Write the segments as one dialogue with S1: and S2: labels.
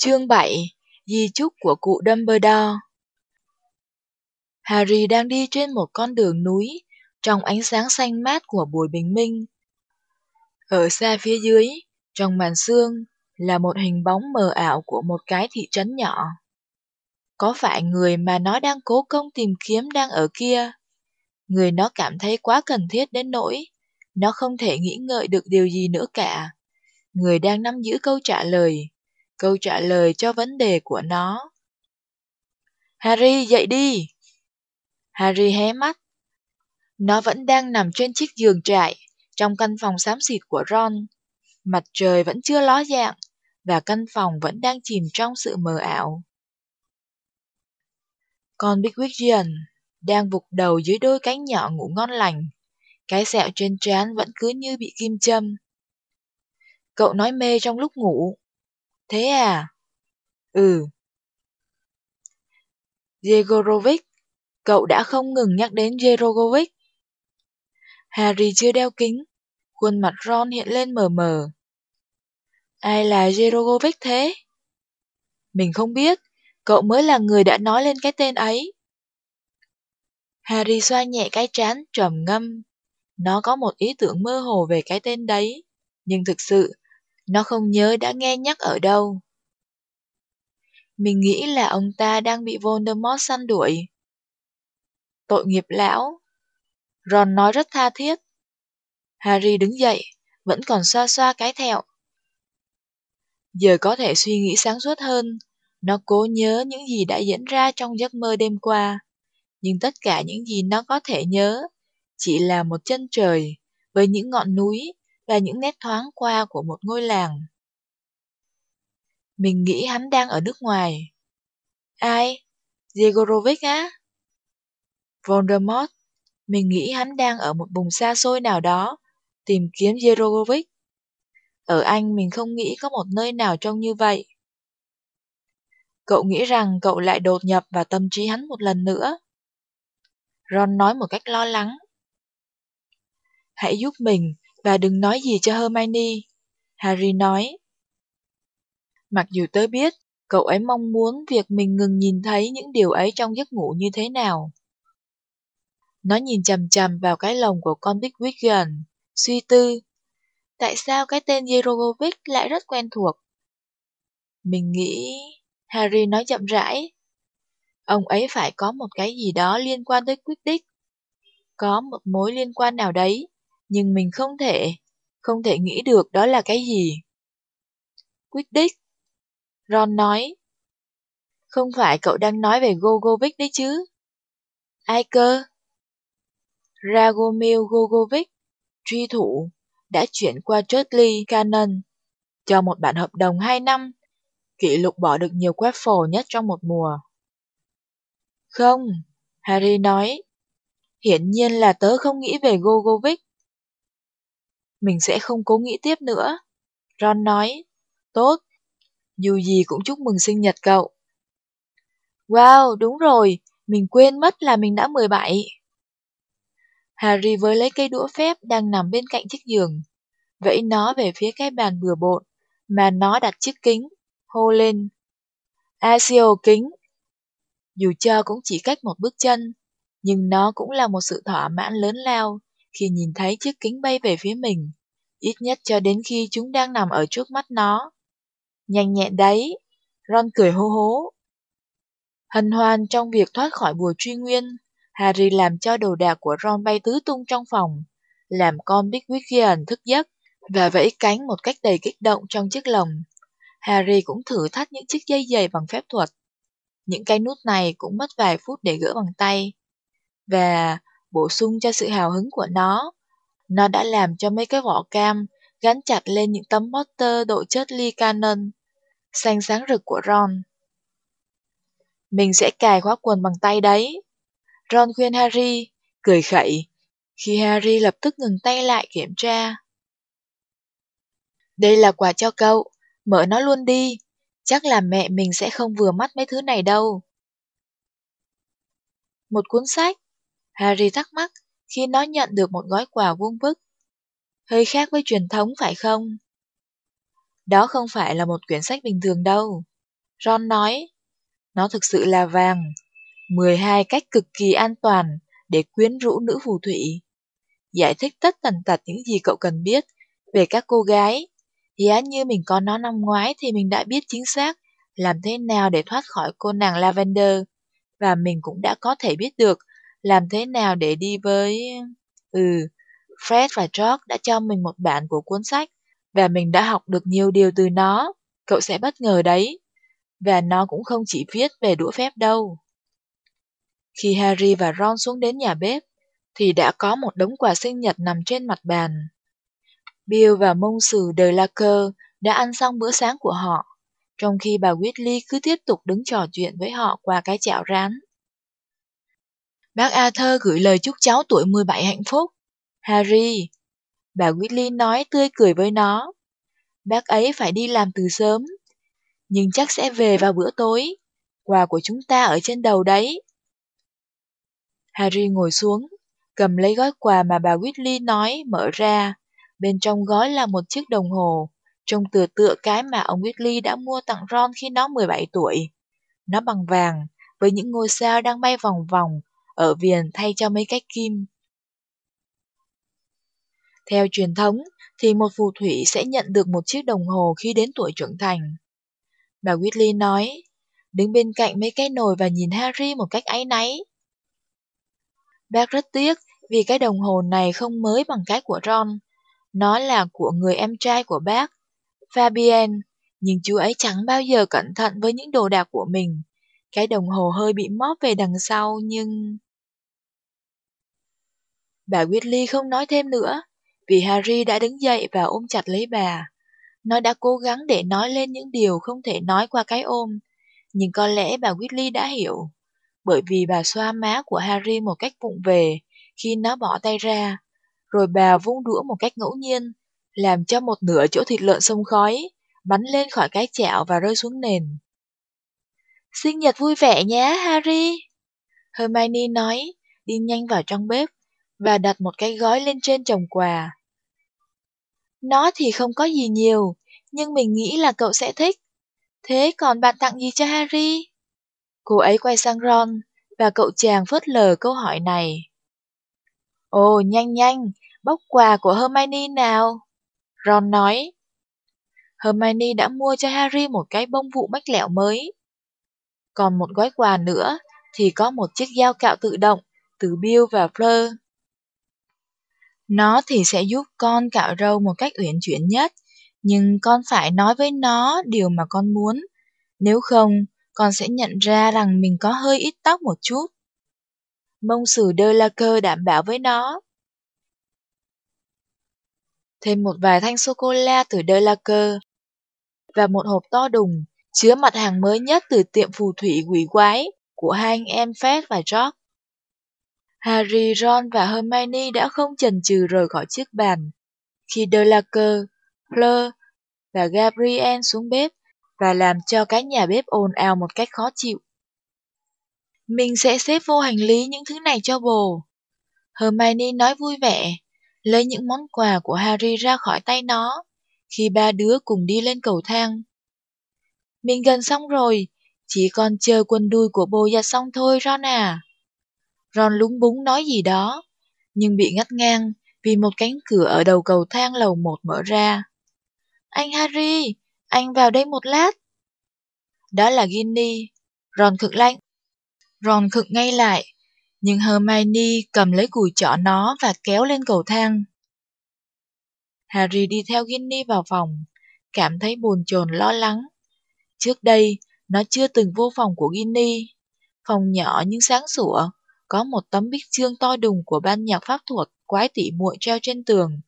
S1: Chương 7 Di chúc của cụ Dumbledore Harry đang đi trên một con đường núi, trong ánh sáng xanh mát của buổi bình minh. Ở xa phía dưới, trong màn sương, là một hình bóng mờ ảo của một cái thị trấn nhỏ. Có phải người mà nó đang cố công tìm kiếm đang ở kia? Người nó cảm thấy quá cần thiết đến nỗi, nó không thể nghĩ ngợi được điều gì nữa cả. Người đang nắm giữ câu trả lời, câu trả lời cho vấn đề của nó. Harry, dậy đi! Harry hé mắt. Nó vẫn đang nằm trên chiếc giường trại, trong căn phòng xám xịt của Ron. Mặt trời vẫn chưa ló dạng, và căn phòng vẫn đang chìm trong sự mờ ảo. Con Bigwigian đang vụt đầu dưới đôi cánh nhỏ ngủ ngon lành. Cái sẹo trên trán vẫn cứ như bị kim châm. Cậu nói mê trong lúc ngủ. Thế à? Ừ. Jegorovic, cậu đã không ngừng nhắc đến Jegorovic. Harry chưa đeo kính, khuôn mặt Ron hiện lên mờ mờ. Ai là Jegorovic thế? Mình không biết, cậu mới là người đã nói lên cái tên ấy. Harry xoa nhẹ cái trán trầm ngâm. Nó có một ý tưởng mơ hồ về cái tên đấy, nhưng thực sự, nó không nhớ đã nghe nhắc ở đâu. Mình nghĩ là ông ta đang bị Voldemort săn đuổi. Tội nghiệp lão. Ron nói rất tha thiết. Harry đứng dậy, vẫn còn xoa xoa cái thẹo. Giờ có thể suy nghĩ sáng suốt hơn, nó cố nhớ những gì đã diễn ra trong giấc mơ đêm qua. Nhưng tất cả những gì nó có thể nhớ chỉ là một chân trời với những ngọn núi và những nét thoáng qua của một ngôi làng. Mình nghĩ hắn đang ở nước ngoài. Ai? Jegorovic á? Voldemort. Mình nghĩ hắn đang ở một vùng xa xôi nào đó, tìm kiếm Jegorovic. Ở Anh mình không nghĩ có một nơi nào trông như vậy. Cậu nghĩ rằng cậu lại đột nhập vào tâm trí hắn một lần nữa. Ron nói một cách lo lắng. Hãy giúp mình và đừng nói gì cho Hermione, Harry nói. Mặc dù tớ biết, cậu ấy mong muốn việc mình ngừng nhìn thấy những điều ấy trong giấc ngủ như thế nào. Nó nhìn chầm chầm vào cái lồng của con Big Wigan, suy tư. Tại sao cái tên Jerogovic lại rất quen thuộc? Mình nghĩ... Harry nói chậm rãi. Ông ấy phải có một cái gì đó liên quan tới quyết đích. Có một mối liên quan nào đấy, nhưng mình không thể, không thể nghĩ được đó là cái gì. Quyết đích. Ron nói. Không phải cậu đang nói về Gogovic đấy chứ? Ai cơ? Ragomil Gogovic, truy thủ, đã chuyển qua Chudley Cannon cho một bản hợp đồng 2 năm, kỷ lục bỏ được nhiều Quaffle nhất trong một mùa. Không, Harry nói. Hiển nhiên là tớ không nghĩ về Gogovic. Mình sẽ không cố nghĩ tiếp nữa. Ron nói. Tốt, dù gì cũng chúc mừng sinh nhật cậu. Wow, đúng rồi, mình quên mất là mình đã 17. Harry với lấy cây đũa phép đang nằm bên cạnh chiếc giường, vẫy nó về phía cái bàn bừa bộn mà nó đặt chiếc kính, hô lên. Asio kính. Dù cho cũng chỉ cách một bước chân, nhưng nó cũng là một sự thỏa mãn lớn lao khi nhìn thấy chiếc kính bay về phía mình, ít nhất cho đến khi chúng đang nằm ở trước mắt nó. Nhanh nhẹn đấy, Ron cười hô hố. Hân hoan trong việc thoát khỏi bùa truy nguyên, Harry làm cho đồ đạc của Ron bay tứ tung trong phòng, làm con Big Wiggian thức giấc và vẫy cánh một cách đầy kích động trong chiếc lồng. Harry cũng thử thắt những chiếc dây giày bằng phép thuật. Những cái nút này cũng mất vài phút để gỡ bằng tay. Và bổ sung cho sự hào hứng của nó, nó đã làm cho mấy cái vỏ cam gắn chặt lên những tấm poster độ chất ly Canon, xanh sáng rực của Ron. Mình sẽ cài khóa quần bằng tay đấy. Ron khuyên Harry, cười khẩy, khi Harry lập tức ngừng tay lại kiểm tra. Đây là quà cho cậu, mở nó luôn đi, chắc là mẹ mình sẽ không vừa mắt mấy thứ này đâu. Một cuốn sách, Harry thắc mắc khi nó nhận được một gói quà vuông vức. Hơi khác với truyền thống phải không? Đó không phải là một quyển sách bình thường đâu. Ron nói, nó thực sự là vàng. 12 cách cực kỳ an toàn để quyến rũ nữ phù thủy. Giải thích tất tần tật những gì cậu cần biết về các cô gái. Giá như mình có nó năm ngoái thì mình đã biết chính xác làm thế nào để thoát khỏi cô nàng Lavender. Và mình cũng đã có thể biết được làm thế nào để đi với... Ừ, Fred và George đã cho mình một bản của cuốn sách và mình đã học được nhiều điều từ nó. Cậu sẽ bất ngờ đấy. Và nó cũng không chỉ viết về đũa phép đâu. Khi Harry và Ron xuống đến nhà bếp, thì đã có một đống quà sinh nhật nằm trên mặt bàn. Bill và mông sử đời la cơ đã ăn xong bữa sáng của họ, trong khi bà Whitley cứ tiếp tục đứng trò chuyện với họ qua cái chảo rán. Bác Arthur gửi lời chúc cháu tuổi 17 hạnh phúc. Harry, bà Whitley nói tươi cười với nó. Bác ấy phải đi làm từ sớm, nhưng chắc sẽ về vào bữa tối. Quà của chúng ta ở trên đầu đấy. Harry ngồi xuống, cầm lấy gói quà mà bà Whitley nói mở ra. Bên trong gói là một chiếc đồng hồ, trông tựa tựa cái mà ông Whitley đã mua tặng Ron khi nó 17 tuổi. Nó bằng vàng, với những ngôi sao đang bay vòng vòng, ở viền thay cho mấy cái kim. Theo truyền thống, thì một phù thủy sẽ nhận được một chiếc đồng hồ khi đến tuổi trưởng thành. Bà Whitley nói, đứng bên cạnh mấy cái nồi và nhìn Harry một cách áy náy. Bác rất tiếc vì cái đồng hồ này không mới bằng cái của Ron. Nó là của người em trai của bác, Fabien, nhưng chú ấy chẳng bao giờ cẩn thận với những đồ đạc của mình. Cái đồng hồ hơi bị móp về đằng sau nhưng... Bà Whitley không nói thêm nữa, vì Harry đã đứng dậy và ôm chặt lấy bà. Nó đã cố gắng để nói lên những điều không thể nói qua cái ôm, nhưng có lẽ bà Whitley đã hiểu bởi vì bà xoa má của Harry một cách vụng về khi nó bỏ tay ra, rồi bà vung đũa một cách ngẫu nhiên, làm cho một nửa chỗ thịt lợn sông khói, bắn lên khỏi cái chảo và rơi xuống nền. Sinh nhật vui vẻ nhé, Harry! Hermione nói, đi nhanh vào trong bếp, và đặt một cái gói lên trên chồng quà. Nó thì không có gì nhiều, nhưng mình nghĩ là cậu sẽ thích. Thế còn bạn tặng gì cho Harry? Cô ấy quay sang Ron, và cậu chàng phớt lờ câu hỏi này. Ồ, nhanh nhanh, bóc quà của Hermione nào. Ron nói. Hermione đã mua cho Harry một cái bông vụ bách lẹo mới. Còn một gói quà nữa thì có một chiếc dao cạo tự động từ Bill và Fleur. Nó thì sẽ giúp con cạo râu một cách uyển chuyển nhất, nhưng con phải nói với nó điều mà con muốn. Nếu không, con sẽ nhận ra rằng mình có hơi ít tóc một chút. Mông sử đơ la cơ đảm bảo với nó. Thêm một vài thanh sô-cô-la từ đơ la cơ và một hộp to đùng chứa mặt hàng mới nhất từ tiệm phù thủy quỷ quái của hai anh em Fred và George. Harry, Ron và Hermione đã không chần chừ rời khỏi chiếc bàn khi Delacour, Fleur và Gabriel xuống bếp và làm cho cái nhà bếp ồn ào một cách khó chịu. Mình sẽ xếp vô hành lý những thứ này cho bồ. Hermione nói vui vẻ, lấy những món quà của Harry ra khỏi tay nó, khi ba đứa cùng đi lên cầu thang. Mình gần xong rồi, chỉ còn chờ quần đùi của bồ giặt xong thôi Ron à. Ron lúng búng nói gì đó, nhưng bị ngắt ngang vì một cánh cửa ở đầu cầu thang lầu một mở ra. Anh Harry, anh vào đây một lát. Đó là Ginny. Ron khực lạnh. Ron khực ngay lại, nhưng Hermione cầm lấy cùi chỏ nó và kéo lên cầu thang. Harry đi theo Ginny vào phòng, cảm thấy buồn chồn lo lắng. Trước đây, nó chưa từng vô phòng của Ginny. Phòng nhỏ nhưng sáng sủa, có một tấm bích chương to đùng của ban nhạc pháp thuật quái tỷ muội treo trên tường,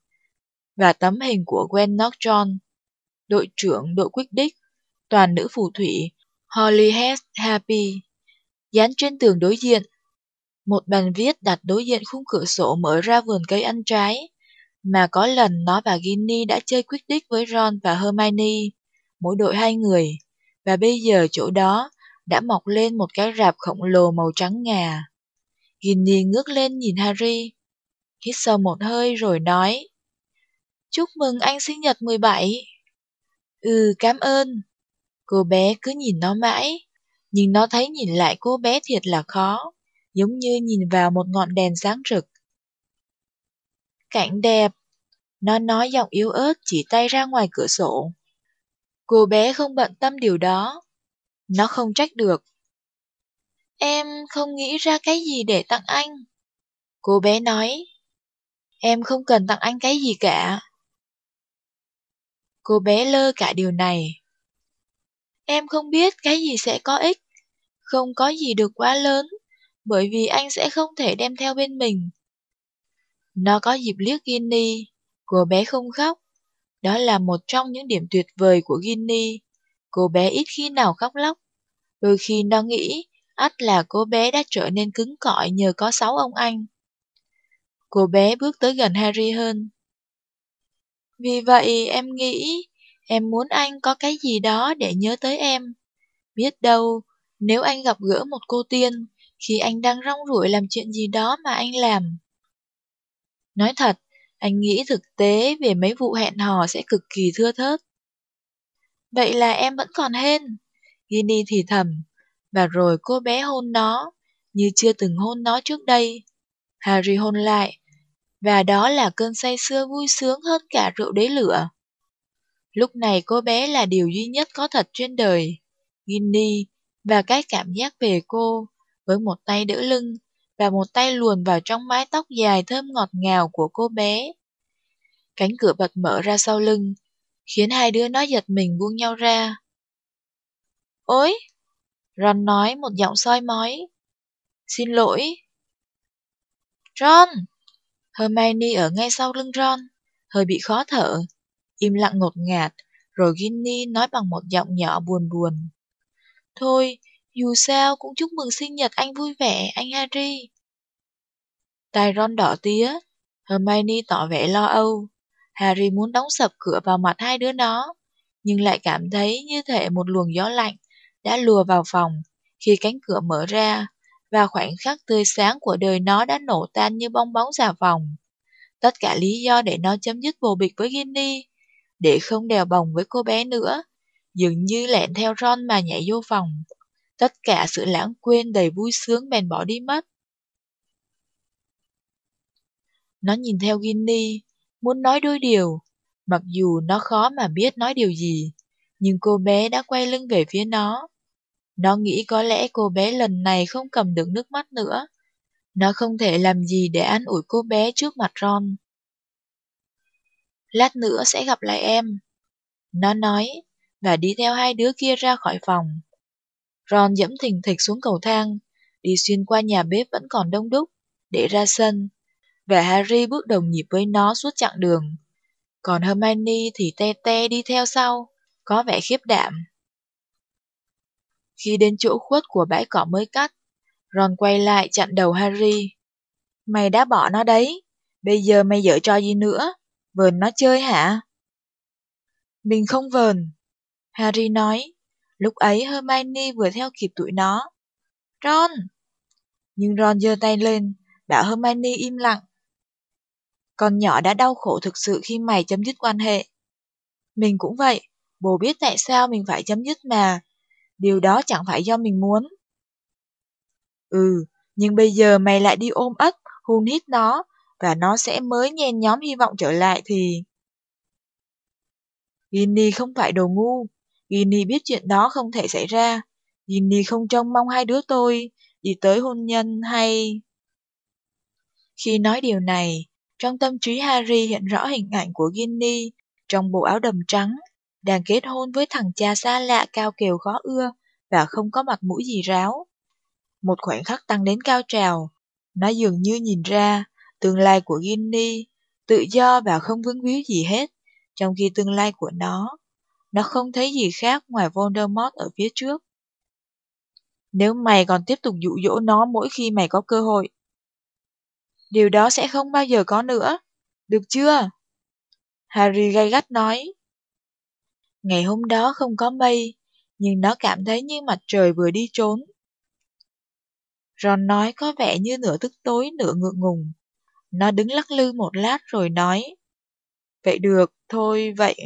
S1: và tấm hình của Gwen Norton, đội trưởng đội quyết đích, toàn nữ phù thủy Holyhead Happy, dán trên tường đối diện. Một bàn viết đặt đối diện khung cửa sổ mở ra vườn cây ăn trái, mà có lần nó và Ginny đã chơi quyết đích với Ron và Hermione, mỗi đội hai người, và bây giờ chỗ đó đã mọc lên một cái rạp khổng lồ màu trắng ngà. Ginny ngước lên nhìn Harry, hít sâu một hơi rồi nói, Chúc mừng anh sinh nhật 17. Ừ, cảm ơn. Cô bé cứ nhìn nó mãi, nhưng nó thấy nhìn lại cô bé thiệt là khó, giống như nhìn vào một ngọn đèn sáng rực. Cảnh đẹp, nó nói giọng yếu ớt chỉ tay ra ngoài cửa sổ. Cô bé không bận tâm điều đó. Nó không trách được. Em không nghĩ ra cái gì để tặng anh. Cô bé nói. Em không cần tặng anh cái gì cả. Cô bé lơ cả điều này. Em không biết cái gì sẽ có ích. Không có gì được quá lớn, bởi vì anh sẽ không thể đem theo bên mình. Nó có dịp liếc Ginny, cô bé không khóc. Đó là một trong những điểm tuyệt vời của Ginny. Cô bé ít khi nào khóc lóc. Đôi khi nó nghĩ, ắt là cô bé đã trở nên cứng cỏi nhờ có sáu ông anh. Cô bé bước tới gần Harry hơn. Vì vậy em nghĩ, em muốn anh có cái gì đó để nhớ tới em. Biết đâu, nếu anh gặp gỡ một cô tiên, khi anh đang rong ruổi làm chuyện gì đó mà anh làm. Nói thật, anh nghĩ thực tế về mấy vụ hẹn hò sẽ cực kỳ thưa thớt. Vậy là em vẫn còn hên. Ginny thì thầm, và rồi cô bé hôn nó, như chưa từng hôn nó trước đây. Harry hôn lại, và đó là cơn say sưa vui sướng hơn cả rượu đế lửa. Lúc này cô bé là điều duy nhất có thật trên đời. Ginny và cái cảm giác về cô, với một tay đỡ lưng và một tay luồn vào trong mái tóc dài thơm ngọt ngào của cô bé. Cánh cửa bật mở ra sau lưng, khiến hai đứa nó giật mình buông nhau ra. Ôi! Ron nói một giọng soi mói. Xin lỗi. Ron! Hermione ở ngay sau lưng Ron, hơi bị khó thở, im lặng ngột ngạt, rồi Ginny nói bằng một giọng nhỏ buồn buồn. Thôi, dù sao cũng chúc mừng sinh nhật anh vui vẻ, anh Harry. Tai Ron đỏ tía, Hermione tỏ vẻ lo âu. Harry muốn đóng sập cửa vào mặt hai đứa nó, nhưng lại cảm thấy như thể một luồng gió lạnh đã lùa vào phòng khi cánh cửa mở ra và khoảnh khắc tươi sáng của đời nó đã nổ tan như bong bóng xà phòng. Tất cả lý do để nó chấm dứt vô bịch với Ginny, để không đèo bồng với cô bé nữa, dường như lẹn theo Ron mà nhảy vô phòng. Tất cả sự lãng quên đầy vui sướng bèn bỏ đi mất. Nó nhìn theo Ginny, muốn nói đôi điều, mặc dù nó khó mà biết nói điều gì, nhưng cô bé đã quay lưng về phía nó. Nó nghĩ có lẽ cô bé lần này không cầm được nước mắt nữa. Nó không thể làm gì để an ủi cô bé trước mặt Ron. Lát nữa sẽ gặp lại em. Nó nói, và đi theo hai đứa kia ra khỏi phòng. Ron dẫm thình thịch xuống cầu thang, đi xuyên qua nhà bếp vẫn còn đông đúc, để ra sân, và Harry bước đồng nhịp với nó suốt chặng đường. Còn Hermione thì te te đi theo sau, có vẻ khiếp đảm. Khi đến chỗ khuất của bãi cỏ mới cắt, Ron quay lại chặn đầu Harry. Mày đã bỏ nó đấy, bây giờ mày dở cho gì nữa? Vờn nó chơi hả? Mình không vờn, Harry nói. Lúc ấy Hermione vừa theo kịp tụi nó. Ron! Nhưng Ron giơ tay lên, bảo Hermione im lặng. Con nhỏ đã đau khổ thực sự khi mày chấm dứt quan hệ. Mình cũng vậy, bố biết tại sao mình phải chấm dứt mà. Điều đó chẳng phải do mình muốn. Ừ, nhưng bây giờ mày lại đi ôm ấp, hôn hít nó, và nó sẽ mới nhen nhóm hy vọng trở lại thì... Ginny không phải đồ ngu, Ginny biết chuyện đó không thể xảy ra. Ginny không trông mong hai đứa tôi đi tới hôn nhân hay... Khi nói điều này, trong tâm trí Harry hiện rõ hình ảnh của Ginny trong bộ áo đầm trắng, đang kết hôn với thằng cha xa lạ cao kiều khó ưa và không có mặt mũi gì ráo. Một khoảnh khắc tăng đến cao trào, nó dường như nhìn ra tương lai của Ginny tự do và không vướng víu gì hết, trong khi tương lai của nó, nó không thấy gì khác ngoài Voldemort ở phía trước. Nếu mày còn tiếp tục dụ dỗ nó mỗi khi mày có cơ hội, điều đó sẽ không bao giờ có nữa, được chưa? Harry gay gắt nói. Ngày hôm đó không có mây, nhưng nó cảm thấy như mặt trời vừa đi trốn. Ron nói có vẻ như nửa tức tối nửa ngượng ngùng. Nó đứng lắc lư một lát rồi nói. Vậy được, thôi vậy...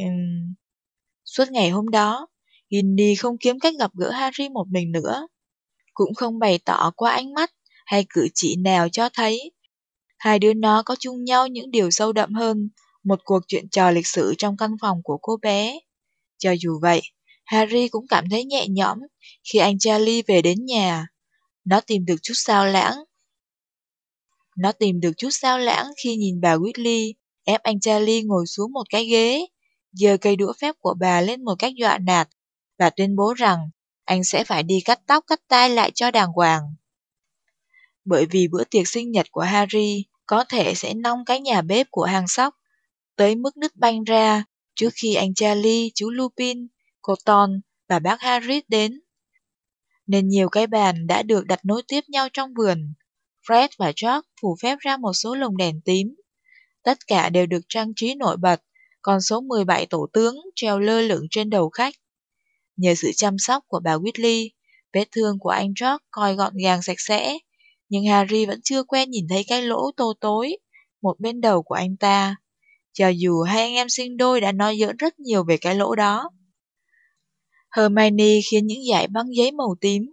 S1: Suốt ngày hôm đó, Ginny không kiếm cách gặp gỡ Harry một mình nữa. Cũng không bày tỏ qua ánh mắt hay cử chỉ nào cho thấy hai đứa nó có chung nhau những điều sâu đậm hơn một cuộc chuyện trò lịch sử trong căn phòng của cô bé. Cho dù vậy, Harry cũng cảm thấy nhẹ nhõm khi anh Charlie về đến nhà. Nó tìm được chút sao lãng. Nó tìm được chút sao lãng khi nhìn bà Whitley ép anh Charlie ngồi xuống một cái ghế, giơ cây đũa phép của bà lên một cách dọa nạt và tuyên bố rằng anh sẽ phải đi cắt tóc cắt tai lại cho đàng hoàng. Bởi vì bữa tiệc sinh nhật của Harry có thể sẽ nong cái nhà bếp của hàng sóc, tới mức nứt banh ra trước khi anh Charlie, chú Lupin, cô Ton và bác Harris đến. Nên nhiều cái bàn đã được đặt nối tiếp nhau trong vườn. Fred và George phủ phép ra một số lồng đèn tím. Tất cả đều được trang trí nổi bật, còn số 17 tổ tướng treo lơ lửng trên đầu khách. Nhờ sự chăm sóc của bà Whitley, vết thương của anh George coi gọn gàng sạch sẽ, nhưng Harry vẫn chưa quen nhìn thấy cái lỗ tô tối, một bên đầu của anh ta. Cho dù hai anh em sinh đôi đã nói giỡn rất nhiều về cái lỗ đó. Hermione khiến những dải băng giấy màu tím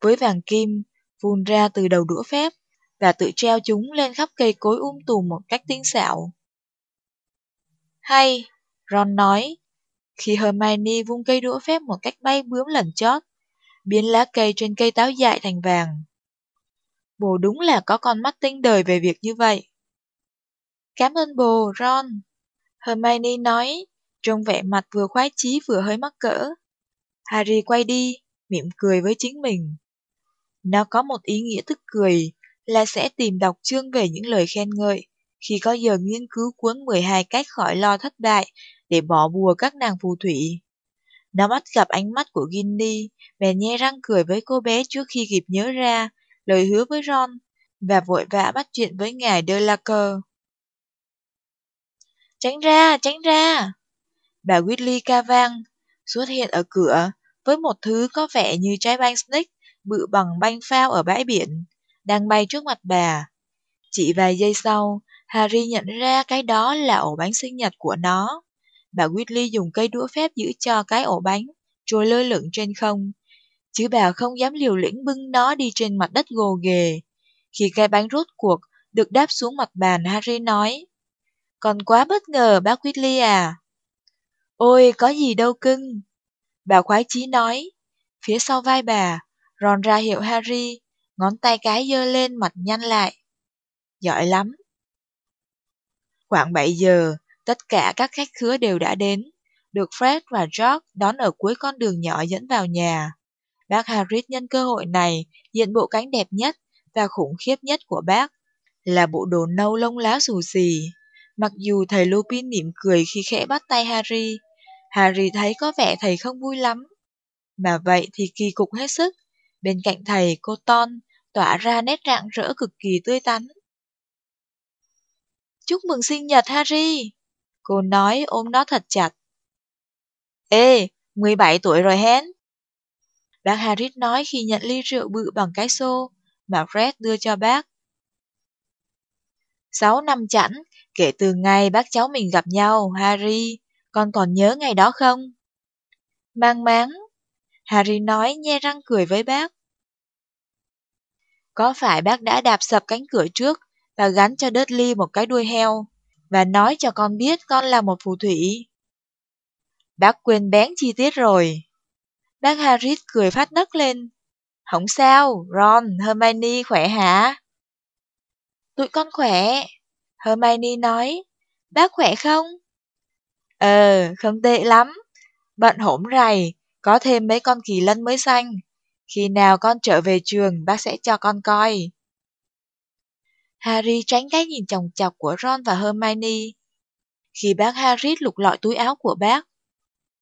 S1: với vàng kim phun ra từ đầu đũa phép và tự treo chúng lên khắp cây cối um tùm một cách tinh xảo. Hay, Ron nói, khi Hermione vung cây đũa phép một cách bay bướm lần chót, biến lá cây trên cây táo dại thành vàng. Bố đúng là có con mắt tinh đời về việc như vậy. Cảm ơn bồ, Ron. Hermione nói, trông vẻ mặt vừa khoái chí vừa hơi mắc cỡ. Harry quay đi, mỉm cười với chính mình. Nó có một ý nghĩa tức cười là sẽ tìm đọc chương về những lời khen ngợi khi có giờ nghiên cứu cuốn 12 cách khỏi lo thất bại để bỏ bùa các nàng phù thủy. Nó bắt gặp ánh mắt của Ginny, bèn nhe răng cười với cô bé trước khi kịp nhớ ra lời hứa với Ron và vội vã bắt chuyện với ngài Delacour. Tránh ra, tránh ra! Bà Whitley ca vang, xuất hiện ở cửa với một thứ có vẻ như trái banh snake bự bằng banh phao ở bãi biển, đang bay trước mặt bà. Chỉ vài giây sau, Harry nhận ra cái đó là ổ bánh sinh nhật của nó. Bà Whitley dùng cây đũa phép giữ cho cái ổ bánh, trôi lơ lửng trên không. Chứ bà không dám liều lĩnh bưng nó đi trên mặt đất gồ ghề. Khi cái bánh rốt cuộc được đáp xuống mặt bàn, Harry nói, còn quá bất ngờ bác Whitley à. Ôi, có gì đâu cưng. Bà khoái chí nói. Phía sau vai bà, Ron ra hiệu Harry, ngón tay cái dơ lên mặt nhăn lại. Giỏi lắm. Khoảng 7 giờ, tất cả các khách khứa đều đã đến, được Fred và George đón ở cuối con đường nhỏ dẫn vào nhà. Bác Harris nhân cơ hội này diện bộ cánh đẹp nhất và khủng khiếp nhất của bác, là bộ đồ nâu lông lá xù xì. Mặc dù thầy Lupin mỉm cười khi khẽ bắt tay Harry, Harry thấy có vẻ thầy không vui lắm. Mà vậy thì kỳ cục hết sức, bên cạnh thầy cô Ton tỏa ra nét rạng rỡ cực kỳ tươi tắn. Chúc mừng sinh nhật Harry! Cô nói ôm nó thật chặt. Ê, 17 tuổi rồi hén. Bác Harris nói khi nhận ly rượu bự bằng cái xô mà Fred đưa cho bác. Sáu năm chẵn, kể từ ngày bác cháu mình gặp nhau, Harry, con còn nhớ ngày đó không? Mang máng, Harry nói nhe răng cười với bác. Có phải bác đã đạp sập cánh cửa trước và gắn cho Dudley một cái đuôi heo và nói cho con biết con là một phù thủy? Bác quên bén chi tiết rồi. Bác Harris cười phát nấc lên. Không sao, Ron, Hermione khỏe hả? Tụi con khỏe. Hermione nói. Bác khỏe không? Ờ, không tệ lắm. Bận hổm rày, có thêm mấy con kỳ lân mới xanh. Khi nào con trở về trường, bác sẽ cho con coi. Harry tránh cái nhìn chòng chọc của Ron và Hermione. Khi bác Harry lục lọi túi áo của bác.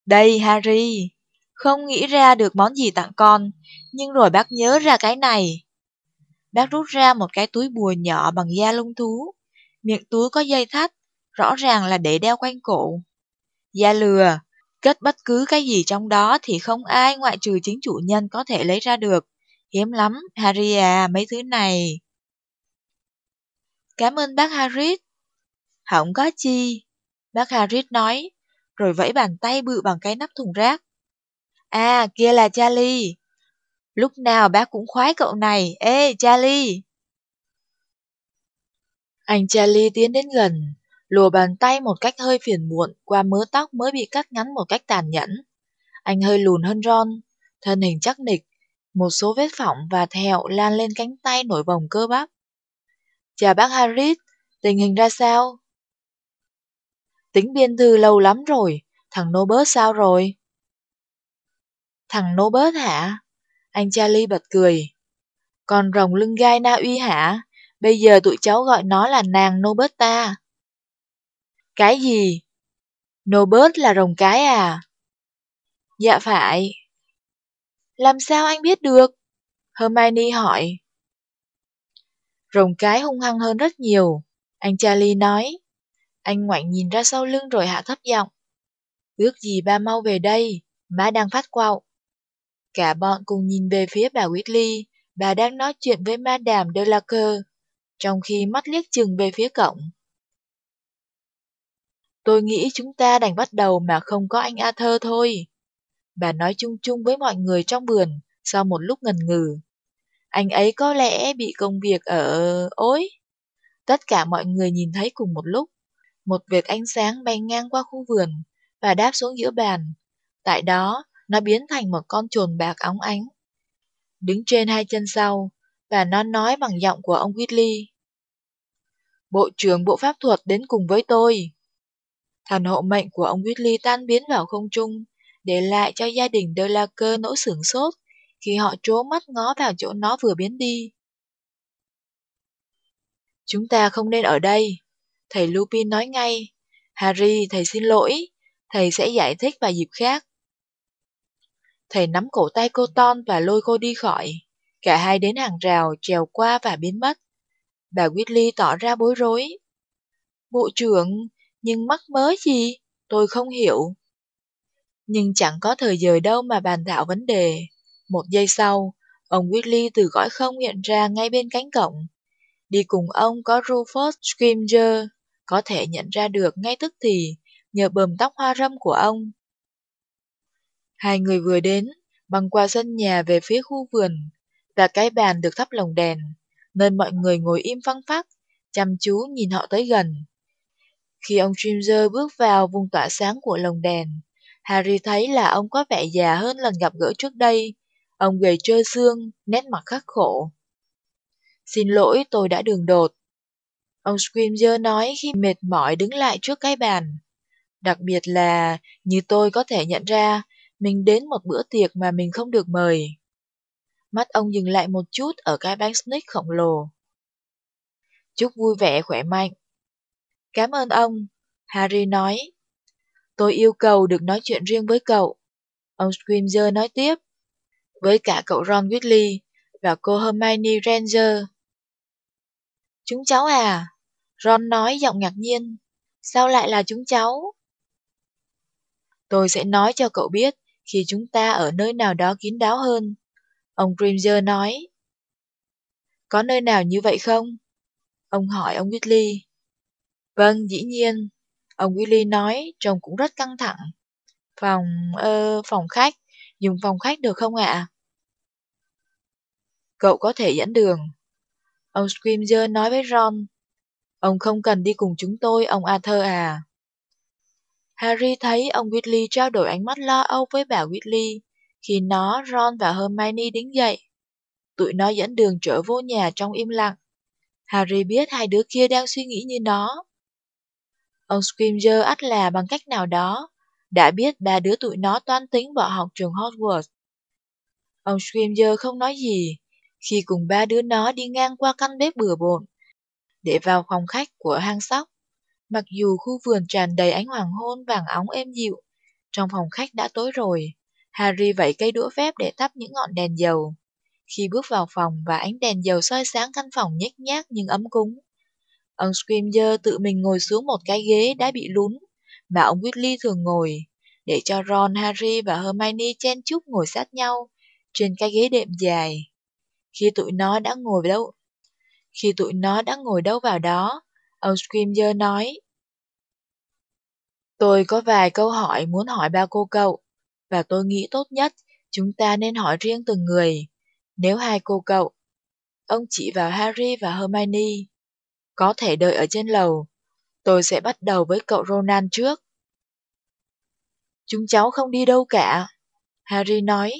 S1: Đây Harry, không nghĩ ra được món gì tặng con, nhưng rồi bác nhớ ra cái này. Bác rút ra một cái túi bùa nhỏ bằng da lông thú. Miệng túi có dây thắt, rõ ràng là để đeo quanh cổ. Da lừa, cất bất cứ cái gì trong đó thì không ai ngoại trừ chính chủ nhân có thể lấy ra được. Hiếm lắm, Harry à, mấy thứ này. Cảm ơn bác Harris. Không có chi, bác Harris nói, rồi vẫy bàn tay bự bằng cái nắp thùng rác. À, kia là Charlie. Lúc nào bác cũng khoái cậu này. Ê, Charlie! Anh Charlie tiến đến gần, lùa bàn tay một cách hơi phiền muộn qua mớ tóc mới bị cắt ngắn một cách tàn nhẫn. Anh hơi lùn hơn Ron, thân hình chắc nịch, một số vết phỏng và thẹo lan lên cánh tay nổi bồng cơ bắp. Chào bác Harris, tình hình ra sao? Tính biên thư lâu lắm rồi, thằng Nobert sao rồi? Thằng Nobert hả? Anh Charlie bật cười. Còn rồng lưng gai Na Uy hả? Bây giờ tụi cháu gọi nó là nàng Noberta. Cái gì? Nobert là rồng cái à? Dạ phải. Làm sao anh biết được? Hermione hỏi. Rồng cái hung hăng hơn rất nhiều, anh Charlie nói. Anh ngoảnh nhìn ra sau lưng rồi hạ thấp giọng. Ước gì ba mau về đây, má đang phát quạo. Cả bọn cùng nhìn về phía bà Whitley, bà đang nói chuyện với Madame Delacour, trong khi mắt liếc chừng về phía cổng. Tôi nghĩ chúng ta đành bắt đầu mà không có anh Arthur thôi. Bà nói chung chung với mọi người trong vườn sau một lúc ngần ngừ. Anh ấy có lẽ bị công việc ở... ối. Tất cả mọi người nhìn thấy cùng một lúc. Một vệt ánh sáng bay ngang qua khu vườn và đáp xuống giữa bàn. Tại đó, nó biến thành một con trồn bạc óng ánh. Đứng trên hai chân sau, và nó nói bằng giọng của ông Whitley. Bộ trưởng Bộ Pháp thuật đến cùng với tôi. Thần hộ mệnh của ông Whitley tan biến vào không trung, để lại cho gia đình De La Cơ nỗi sửng sốt khi họ trố mắt ngó vào chỗ nó vừa biến đi. Chúng ta không nên ở đây, thầy Lupin nói ngay. Harry, thầy xin lỗi, thầy sẽ giải thích vào dịp khác. Thầy nắm cổ tay cô Ton và lôi cô đi khỏi. Cả hai đến hàng rào, trèo qua và biến mất. Bà Whitley tỏ ra bối rối. Bộ trưởng, nhưng mắc mới gì? Tôi không hiểu. Nhưng chẳng có thời giờ đâu mà bàn thảo vấn đề. Một giây sau, ông Whitley từ gõi không hiện ra ngay bên cánh cổng. Đi cùng ông có Rufus Scrimger, có thể nhận ra được ngay tức thì nhờ bờm tóc hoa râm của ông. Hai người vừa đến, băng qua sân nhà về phía khu vườn, và cái bàn được thắp lồng đèn, nên mọi người ngồi im phăng phắc, chăm chú nhìn họ tới gần. Khi ông Trimzer bước vào vùng tỏa sáng của lồng đèn, Harry thấy là ông có vẻ già hơn lần gặp gỡ trước đây. Ông gầy trơ xương, nét mặt khắc khổ. Xin lỗi tôi đã đường đột. Ông Scrimger nói khi mệt mỏi đứng lại trước cái bàn. Đặc biệt là, như tôi có thể nhận ra, mình đến một bữa tiệc mà mình không được mời. Mắt ông dừng lại một chút ở cái bánh snake khổng lồ. Chúc vui vẻ khỏe mạnh. Cảm ơn ông, Harry nói. Tôi yêu cầu được nói chuyện riêng với cậu. Ông Scrimger nói tiếp. Với cả cậu Ron Weasley và cô Hermione Granger. Chúng cháu à? Ron nói giọng ngạc nhiên. Sao lại là chúng cháu? Tôi sẽ nói cho cậu biết khi chúng ta ở nơi nào đó kín đáo hơn. Ông Grimger nói. Có nơi nào như vậy không? Ông hỏi ông Whitley. Vâng, dĩ nhiên. Ông Whitley nói, trông cũng rất căng thẳng. Phòng, ơ, phòng khách, dùng phòng khách được không ạ? Cậu có thể dẫn đường. Ông Scrimger nói với Ron. Ông không cần đi cùng chúng tôi, ông Arthur à. Harry thấy ông Whitley trao đổi ánh mắt lo âu với bà Whitley khi nó, Ron và Hermione đứng dậy. Tụi nó dẫn đường trở vô nhà trong im lặng. Harry biết hai đứa kia đang suy nghĩ như nó. Ông Scrimger ắt là bằng cách nào đó, đã biết ba đứa tụi nó toan tính bỏ học trường Hogwarts. Ông Scrimger không nói gì, khi cùng ba đứa nó đi ngang qua căn bếp bừa bộn, để vào phòng khách của hang sóc. Mặc dù khu vườn tràn đầy ánh hoàng hôn vàng óng êm dịu, trong phòng khách đã tối rồi, Harry vẫy cây đũa phép để thắp những ngọn đèn dầu. Khi bước vào phòng và ánh đèn dầu soi sáng căn phòng nhếch nhác nhưng ấm cúng, Ông Scrimger tự mình ngồi xuống một cái ghế đã bị lún, mà ông Weasley thường ngồi, để cho Ron, Harry và Hermione chen chúc ngồi sát nhau trên cái ghế đệm dài. Khi tụi nó đã ngồi đâu, khi tụi nó đã ngồi đâu vào đó, ông Scrimger nói, Tôi có vài câu hỏi muốn hỏi ba cô cậu, và tôi nghĩ tốt nhất Chúng ta nên hỏi riêng từng người. Nếu hai cô cậu, ông chỉ vào Harry và Hermione, có thể đợi ở trên lầu. Tôi sẽ bắt đầu với cậu Ronan trước. Chúng cháu không đi đâu cả, Harry nói,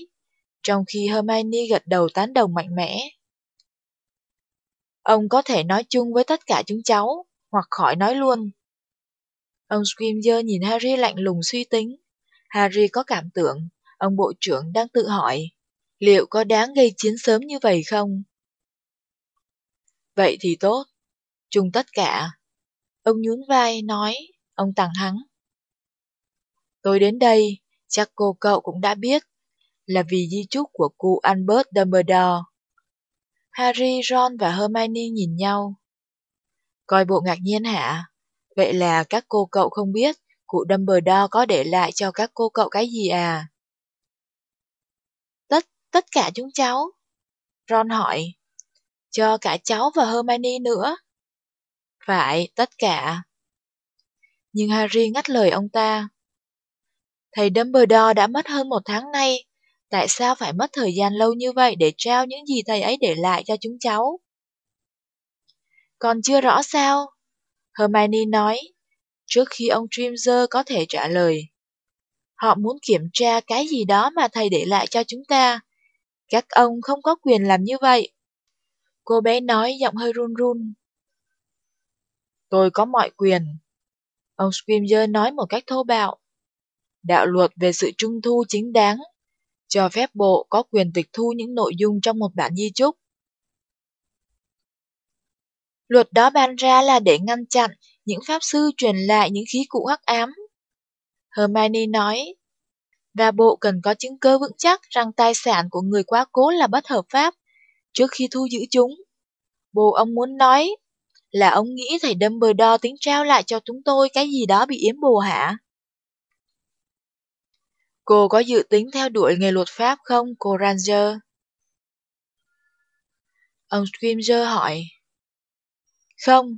S1: trong khi Hermione gật đầu tán đồng mạnh mẽ. Ông có thể nói chung với tất cả chúng cháu, hoặc khỏi nói luôn. Ông Scrimger nhìn Harry lạnh lùng suy tính. Harry có cảm tưởng, ông bộ trưởng đang tự hỏi, liệu có đáng gây chiến sớm như vậy không? Vậy thì tốt, chung tất cả. Ông nhún vai, nói, ông tặng hắn. Tôi đến đây, chắc cô cậu cũng đã biết, là vì di chúc của cụ Albert Dumbledore. Harry, Ron và Hermione nhìn nhau. Coi bộ ngạc nhiên hả? Vậy là các cô cậu không biết cụ Dumbledore có để lại cho các cô cậu cái gì à? Tất, tất cả chúng cháu. Ron hỏi. Cho cả cháu và Hermione nữa. Phải, tất cả. Nhưng Harry ngắt lời ông ta. Thầy Dumbledore đã mất hơn một tháng nay. Tại sao phải mất thời gian lâu như vậy để trao những gì thầy ấy để lại cho chúng cháu? Còn chưa rõ sao? Hermione nói, trước khi ông Trimzer có thể trả lời. Họ muốn kiểm tra cái gì đó mà thầy để lại cho chúng ta. Các ông không có quyền làm như vậy. Cô bé nói giọng hơi run run. Tôi có mọi quyền. Ông Scrimger nói một cách thô bạo. Đạo luật về sự trung thu chính đáng, cho phép bộ có quyền tịch thu những nội dung trong một bản di chúc. Luật đó ban ra là để ngăn chặn những pháp sư truyền lại những khí cụ hắc ám. Hermione nói, và bộ cần có chứng cơ vững chắc rằng tài sản của người quá cố là bất hợp pháp trước khi thu giữ chúng. Bồ ông muốn nói là ông nghĩ thầy Dumbledore tính trao lại cho chúng tôi cái gì đó bị yếm bồ hả? Cô có dự tính theo đuổi nghề luật pháp không, cô Ranger? Ông Scrimger hỏi. Không.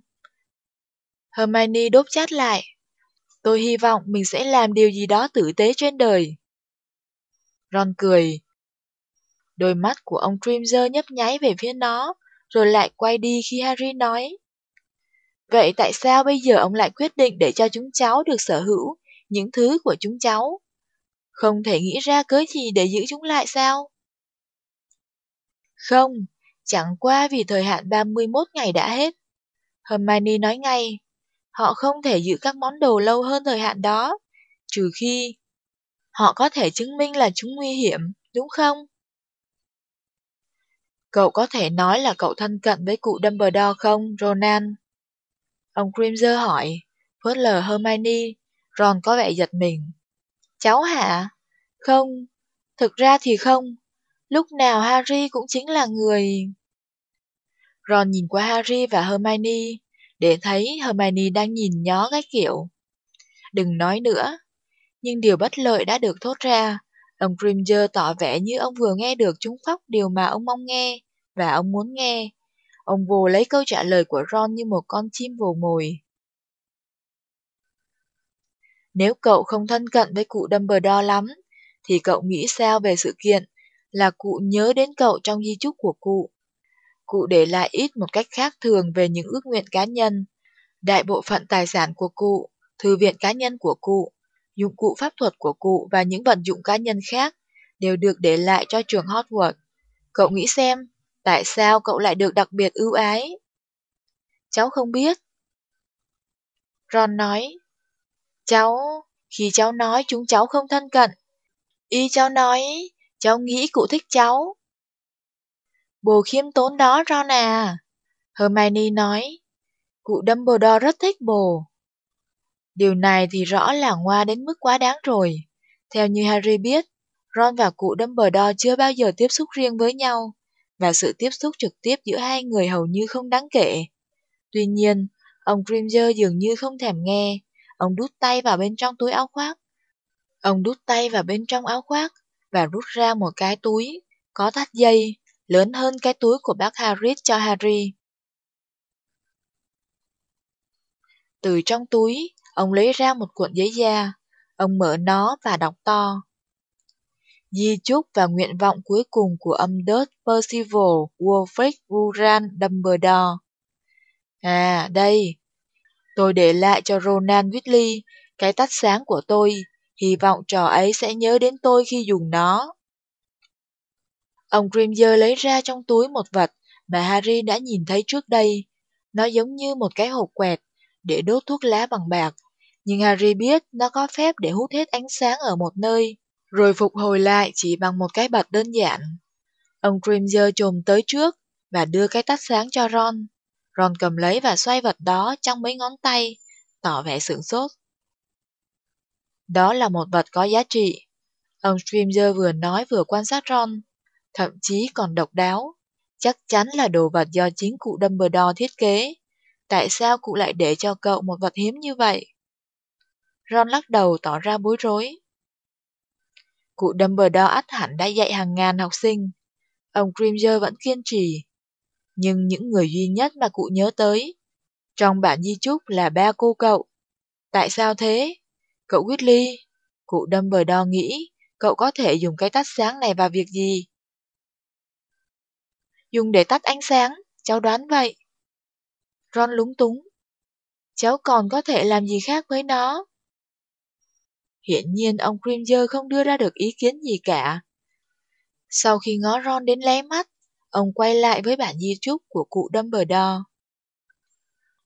S1: Hermione đốt chát lại. Tôi hy vọng mình sẽ làm điều gì đó tử tế trên đời. Ron cười. Đôi mắt của ông Trimzer nhấp nháy về phía nó, rồi lại quay đi khi Harry nói. Vậy tại sao bây giờ ông lại quyết định để cho chúng cháu được sở hữu những thứ của chúng cháu? Không thể nghĩ ra cớ gì để giữ chúng lại sao? Không, chẳng qua vì thời hạn 31 ngày đã hết. Hermione nói ngay, họ không thể giữ các món đồ lâu hơn thời hạn đó, trừ khi họ có thể chứng minh là chúng nguy hiểm, đúng không? Cậu có thể nói là cậu thân cận với cụ Dumbledore không, Ronan? Ông Grimger hỏi, phớt lờ Hermione, Ron có vẻ giật mình. Cháu hả? Không, thực ra thì không. Lúc nào Harry cũng chính là người... Ron nhìn qua Harry và Hermione, để thấy Hermione đang nhìn nhó cái kiểu. Đừng nói nữa. Nhưng điều bất lợi đã được thốt ra. Ông Grimger tỏ vẻ như ông vừa nghe được chúng phóc điều mà ông mong nghe, và ông muốn nghe. Ông vồ lấy câu trả lời của Ron như một con chim vồ mồi. Nếu cậu không thân cận với cụ Dumbledore lắm, thì cậu nghĩ sao về sự kiện là cụ nhớ đến cậu trong di chúc của cụ? Cụ để lại ít một cách khác thường về những ước nguyện cá nhân. Đại bộ phận tài sản của cụ, thư viện cá nhân của cụ, dụng cụ pháp thuật của cụ và những vận dụng cá nhân khác đều được để lại cho trường Hogwarts. Cậu nghĩ xem, tại sao cậu lại được đặc biệt ưu ái? Cháu không biết. Ron nói, cháu, khi cháu nói chúng cháu không thân cận, Y cháu nói, cháu nghĩ cụ thích cháu. Bồ khiêm tốn đó Ron à. Hermione nói, cụ Dumbledore rất thích bồ. Điều này thì rõ là ngoa đến mức quá đáng rồi. Theo như Harry biết, Ron và cụ Dumbledore chưa bao giờ tiếp xúc riêng với nhau, và sự tiếp xúc trực tiếp giữa hai người hầu như không đáng kể. Tuy nhiên, ông Grimger dường như không thèm nghe, ông đút tay vào bên trong túi áo khoác, Ông đút tay vào bên trong áo khoác và rút ra một cái túi có thắt dây lớn hơn cái túi của bác Harris cho Harry. Từ trong túi, ông lấy ra một cuộn giấy da. Ông mở nó và đọc to. di chúc và nguyện vọng cuối cùng của âm đớt Percival Wolfric Buran Dumbledore. À, đây. Tôi để lại cho Ronan Whitley cái tắt sáng của tôi, hy vọng trò ấy sẽ nhớ đến tôi khi dùng nó. Ông Grimger lấy ra trong túi một vật mà Harry đã nhìn thấy trước đây. Nó giống như một cái hộp quẹt để đốt thuốc lá bằng bạc, nhưng Harry biết nó có phép để hút hết ánh sáng ở một nơi, rồi phục hồi lại chỉ bằng một cái bật đơn giản. Ông Grimger trồm tới trước và đưa cái tắt sáng cho Ron. Ron cầm lấy và xoay vật đó trong mấy ngón tay, tỏ vẻ sửng sốt. Đó là một vật có giá trị. Ông Grimger vừa nói vừa quan sát Ron, thậm chí còn độc đáo. Chắc chắn là đồ vật do chính cụ Dumbledore thiết kế. Tại sao cụ lại để cho cậu một vật hiếm như vậy? Ron lắc đầu tỏ ra bối rối. Cụ Dumbledore ắt hẳn đã dạy hàng ngàn học sinh. Ông Grimger vẫn kiên trì. Nhưng những người duy nhất mà cụ nhớ tới trong bản di chúc là ba cô cậu. Tại sao thế? Cậu Whitley, cụ Dumbledore nghĩ cậu có thể dùng cái tắt sáng này vào việc gì? Dùng để tắt ánh sáng, cháu đoán vậy. Ron lúng túng. Cháu còn có thể làm gì khác với nó? Hiện nhiên ông Grimger không đưa ra được ý kiến gì cả. Sau khi ngó Ron đến lé mắt, ông quay lại với bản di chúc của cụ Dumbledore.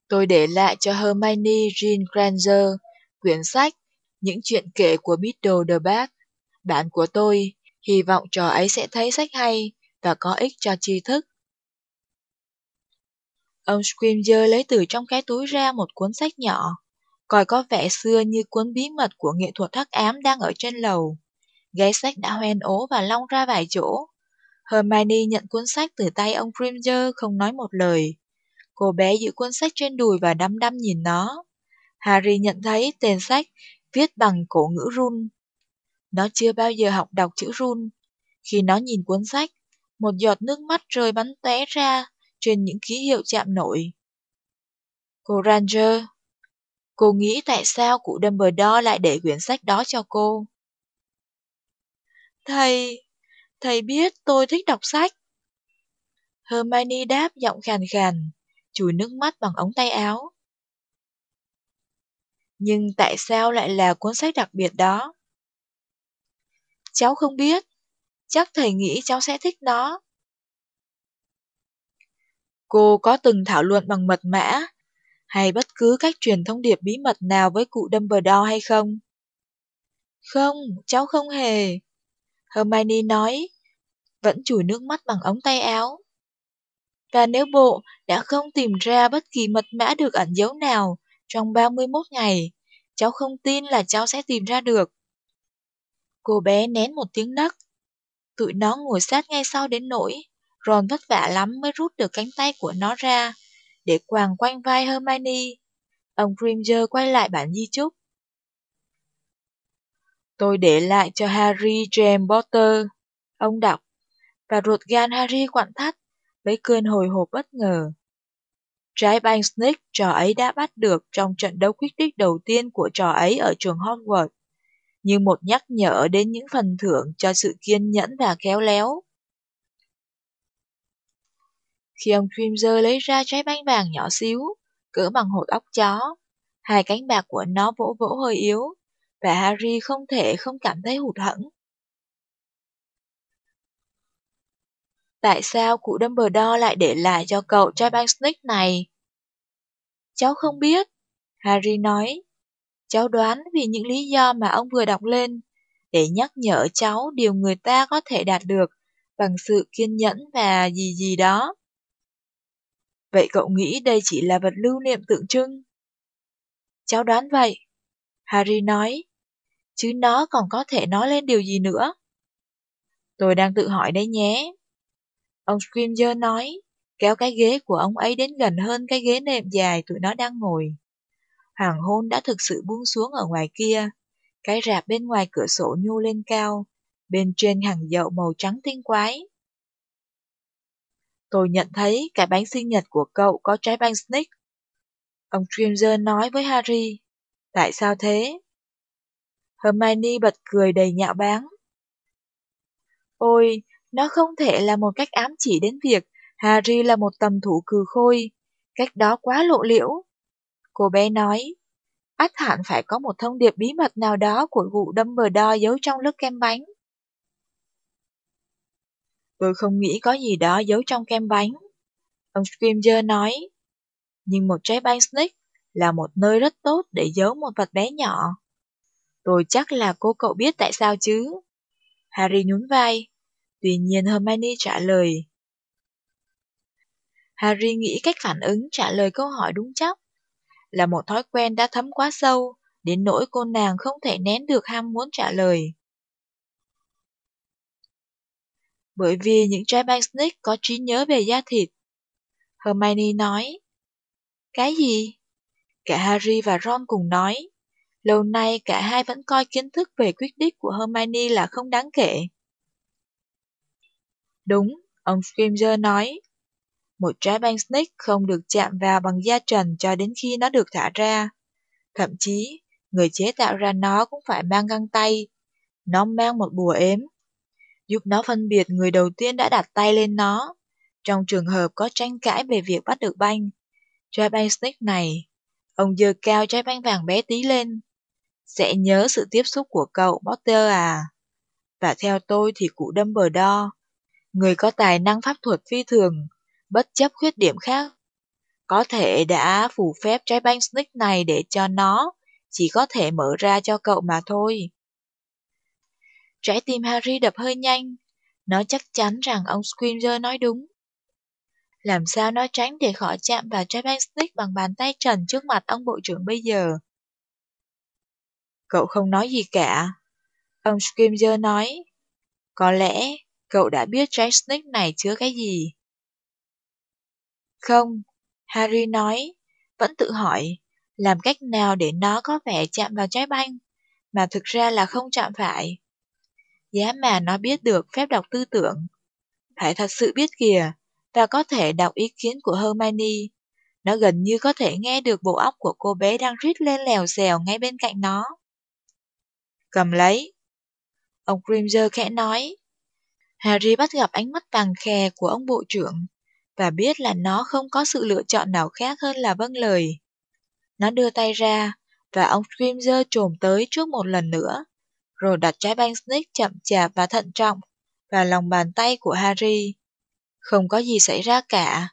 S1: Tôi để lại cho Hermione Jean Granger quyển sách Những chuyện kể của Beedle the Bat. Bạn của tôi, hy vọng trò ấy sẽ thấy sách hay và có ích cho tri thức. Ông Scrimger lấy từ trong cái túi ra một cuốn sách nhỏ, coi có vẻ xưa như cuốn bí mật của nghệ thuật hắc ám đang ở trên lầu. Gáy sách đã hoen ố và long ra vài chỗ. Hermione nhận cuốn sách từ tay ông Scrimger không nói một lời. Cô bé giữ cuốn sách trên đùi và đăm đăm nhìn nó. Harry nhận thấy tên sách viết bằng cổ ngữ run. Nó chưa bao giờ học đọc chữ run. Khi nó nhìn cuốn sách, một giọt nước mắt rơi bắn tóe ra trên những ký hiệu chạm nổi. Cô Ranger, cô nghĩ tại sao cụ Dumbledore lại để quyển sách đó cho cô? Thầy, thầy biết tôi thích đọc sách. Hermione đáp giọng khàn khàn, chùi nước mắt bằng ống tay áo. Nhưng tại sao lại là cuốn sách đặc biệt đó? Cháu không biết. Chắc thầy nghĩ cháu sẽ thích nó. Cô có từng thảo luận bằng mật mã hay bất cứ cách truyền thông điệp bí mật nào với cụ Dumbledore hay không? Không, cháu không hề. Hermione nói, vẫn chùi nước mắt bằng ống tay áo. Và nếu bộ đã không tìm ra bất kỳ mật mã được ẩn dấu nào trong 31 ngày, cháu không tin là cháu sẽ tìm ra được. Cô bé nén một tiếng nấc. Tụi nó ngồi sát ngay sau đến nỗi, Ron vất vả lắm mới rút được cánh tay của nó ra, để quàng quanh vai Hermione. Ông Grimger quay lại bản di chúc. Tôi để lại cho Harry James Potter. Ông đọc, và ruột gan Harry quặn thắt, với cơn hồi hộp bất ngờ. Trái banh Snake trò ấy đã bắt được trong trận đấu quyết định đầu tiên của trò ấy ở trường Hogwarts, như một nhắc nhở đến những phần thưởng cho sự kiên nhẫn và khéo léo. Khi ông Trimzer lấy ra trái bánh vàng nhỏ xíu, cỡ bằng hột óc chó, hai cánh bạc của nó vỗ vỗ hơi yếu, và Harry không thể không cảm thấy hụt hẫng. Tại sao cụ Dumbledore lại để lại cho cậu trái banh Snake này? Cháu không biết, Harry nói. Cháu đoán vì những lý do mà ông vừa đọc lên, để nhắc nhở cháu điều người ta có thể đạt được bằng sự kiên nhẫn và gì gì đó. Vậy cậu nghĩ đây chỉ là vật lưu niệm tượng trưng? Cháu đoán vậy, Harry nói, chứ nó còn có thể nói lên điều gì nữa? Tôi đang tự hỏi đấy nhé. Ông Scrimger nói, kéo cái ghế của ông ấy đến gần hơn cái ghế nệm dài tụi nó đang ngồi. Hoàng hôn đã thực sự buông xuống ở ngoài kia, cái rạp bên ngoài cửa sổ nhô lên cao, bên trên hàng dậu màu trắng tinh quái. Tôi nhận thấy cái bánh sinh nhật của cậu có trái banh snake. Ông Trimzer nói với Harry, tại sao thế? Hermione bật cười đầy nhạo báng. Ôi, nó không thể là một cách ám chỉ đến việc Harry là một tầm thủ cừ khôi. Cách đó quá lộ liễu. Cô bé nói, ắt hẳn phải có một thông điệp bí mật nào đó của vụ Dumbledore giấu trong lớp kem bánh. Tôi không nghĩ có gì đó giấu trong kem bánh. Ông Scrimger nói, nhưng một trái banh snake là một nơi rất tốt để giấu một vật bé nhỏ. Tôi chắc là cô cậu biết tại sao chứ. Harry nhún vai, tuy nhiên Hermione trả lời. Harry nghĩ cách phản ứng trả lời câu hỏi đúng chắc là một thói quen đã thấm quá sâu, đến nỗi cô nàng không thể nén được ham muốn trả lời. Bởi vì những trái banh snake có trí nhớ về da thịt. Hermione nói. Cái gì? Cả Harry và Ron cùng nói. Lâu nay cả hai vẫn coi kiến thức về quyết đích của Hermione là không đáng kể. Đúng, ông Scrimger nói. Một trái banh snake không được chạm vào bằng da trần cho đến khi nó được thả ra. Thậm chí, người chế tạo ra nó cũng phải mang găng tay. Nó mang một bùa ếm, giúp nó phân biệt người đầu tiên đã đặt tay lên nó. Trong trường hợp có tranh cãi về việc bắt được banh, trái banh snake này, ông dơ cao trái banh vàng bé tí lên. Sẽ nhớ sự tiếp xúc của cậu, Potter à. Và theo tôi thì cụ Dumbledore, người có tài năng pháp thuật phi thường, bất chấp khuyết điểm khác. Có thể đã phù phép trái banh snake này để cho nó chỉ có thể mở ra cho cậu mà thôi. Trái tim Harry đập hơi nhanh, nó chắc chắn rằng ông Squealer nói đúng. Làm sao nó tránh để khỏi chạm vào trái banh snake bằng bàn tay trần trước mặt ông bộ trưởng bây giờ? Cậu không nói gì cả. Ông Scrimger nói, có lẽ cậu đã biết trái snake này chứa cái gì. Không, Harry nói, vẫn tự hỏi, làm cách nào để nó có vẻ chạm vào trái banh, mà thực ra là không chạm phải. Giá mà nó biết được phép đọc tư tưởng. Phải thật sự biết kìa, và có thể đọc ý kiến của Hermione. Nó gần như có thể nghe được bộ óc của cô bé đang rít lên lèo xèo ngay bên cạnh nó. Cầm lấy. Ông Grimger khẽ nói. Harry bắt gặp ánh mắt vàng khè của ông bộ trưởng và biết là nó không có sự lựa chọn nào khác hơn là vâng lời. Nó đưa tay ra, và ông Scrimger trồm tới trước một lần nữa, rồi đặt trái banh snake chậm chạp và thận trọng vào lòng bàn tay của Harry. Không có gì xảy ra cả.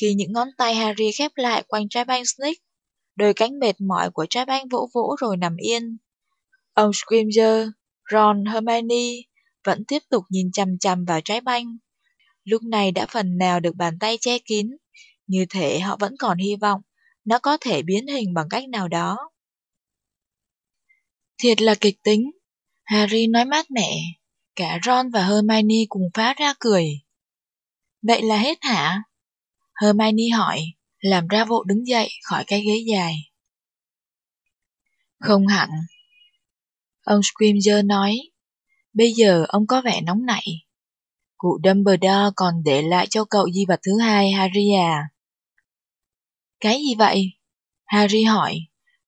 S1: Khi những ngón tay Harry khép lại quanh trái banh snake, đôi cánh mệt mỏi của trái banh vỗ vỗ rồi nằm yên. Ông Scrimger, Ron, Hermione vẫn tiếp tục nhìn chằm chằm vào trái banh lúc này đã phần nào được bàn tay che kín, như thể họ vẫn còn hy vọng nó có thể biến hình bằng cách nào đó. Thiệt là kịch tính, Harry nói mát mẻ, cả Ron và Hermione cùng phá ra cười. Vậy là hết hả? Hermione hỏi, làm ra vụ đứng dậy khỏi cái ghế dài. Không hẳn. Ông Scrimger nói, bây giờ ông có vẻ nóng nảy. Cụ Dumbledore còn để lại cho cậu di vật thứ hai, Harry à? Cái gì vậy? Harry hỏi,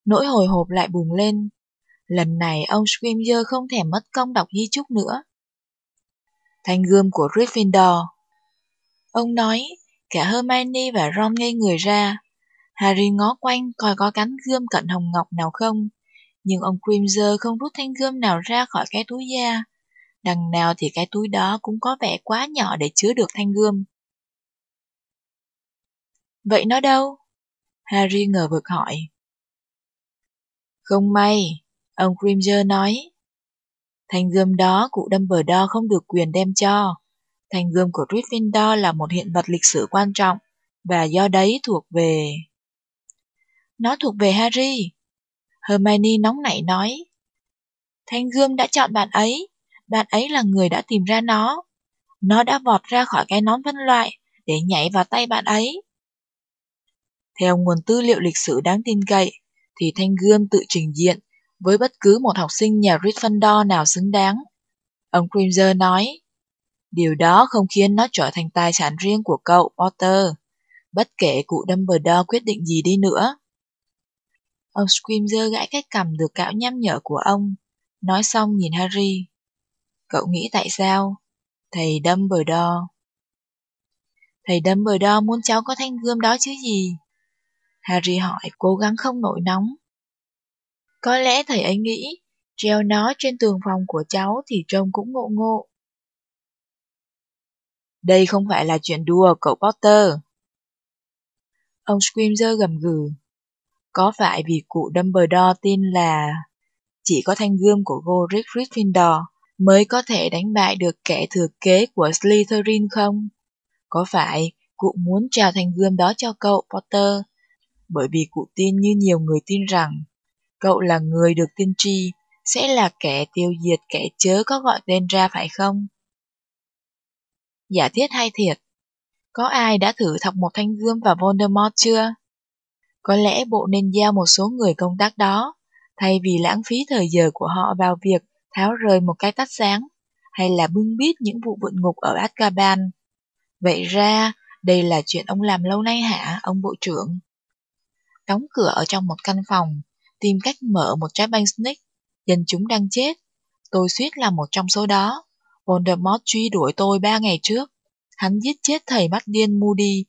S1: nỗi hồi hộp lại bùng lên. Lần này ông Scrimger không thèm mất công đọc di chúc nữa. Thanh gươm của Gryffindor. Ông nói, cả Hermione và Ron ngây người ra. Harry ngó quanh coi có cánh gươm cận hồng ngọc nào không, nhưng ông Grimger không rút thanh gươm nào ra khỏi cái túi da Đằng nào thì cái túi đó cũng có vẻ quá nhỏ để chứa được thanh gươm. Vậy nó đâu? Harry ngờ vực hỏi. Không may, ông Grimger nói. Thanh gươm đó cụ Dumbledore không được quyền đem cho. Thanh gươm của Gryffindor là một hiện vật lịch sử quan trọng, và do đấy thuộc về... Nó thuộc về Harry. Hermione nóng nảy nói. Thanh gươm đã chọn bạn ấy, bạn ấy là người đã tìm ra nó. Nó đã vọt ra khỏi cái nón phân loại để nhảy vào tay bạn ấy. Theo nguồn tư liệu lịch sử đáng tin cậy, thì thanh gươm tự trình diện với bất cứ một học sinh nhà Gryffindor nào xứng đáng. Ông Grimger nói, điều đó không khiến nó trở thành tài sản riêng của cậu, Potter, bất kể cụ Dumbledore quyết định gì đi nữa. Ông Scrimger gãi cái cầm được cạo nhăm nhở của ông, nói xong nhìn Harry. Cậu nghĩ tại sao? Thầy Dumbledore. Thầy Dumbledore muốn cháu có thanh gươm đó chứ gì? Harry hỏi cố gắng không nổi nóng. Có lẽ thầy ấy nghĩ treo nó trên tường phòng của cháu thì trông cũng ngộ ngộ. Đây không phải là chuyện đùa, cậu Potter. Ông Scrimger gầm gừ. Có phải vì cụ Dumbledore tin là chỉ có thanh gươm của Godric Gryffindor mới có thể đánh bại được kẻ thừa kế của Slytherin không? Có phải cụ muốn trao thanh gươm đó cho cậu, Potter? Bởi vì cụ tin như nhiều người tin rằng cậu là người được tiên tri, sẽ là kẻ tiêu diệt kẻ chớ có gọi tên ra phải không? Giả thiết hay thiệt, có ai đã thử thọc một thanh gươm vào Voldemort chưa? Có lẽ bộ nên giao một số người công tác đó, thay vì lãng phí thời giờ của họ vào việc tháo rời một cái tắt sáng, hay là bưng bít những vụ vượn ngục ở Azkaban. Vậy ra, đây là chuyện ông làm lâu nay hả, ông bộ trưởng? Đóng cửa ở trong một căn phòng, tìm cách mở một trái banh snake, dân chúng đang chết. Tôi suýt là một trong số đó. Voldemort truy đuổi tôi ba ngày trước. Hắn giết chết thầy mắt điên Moody.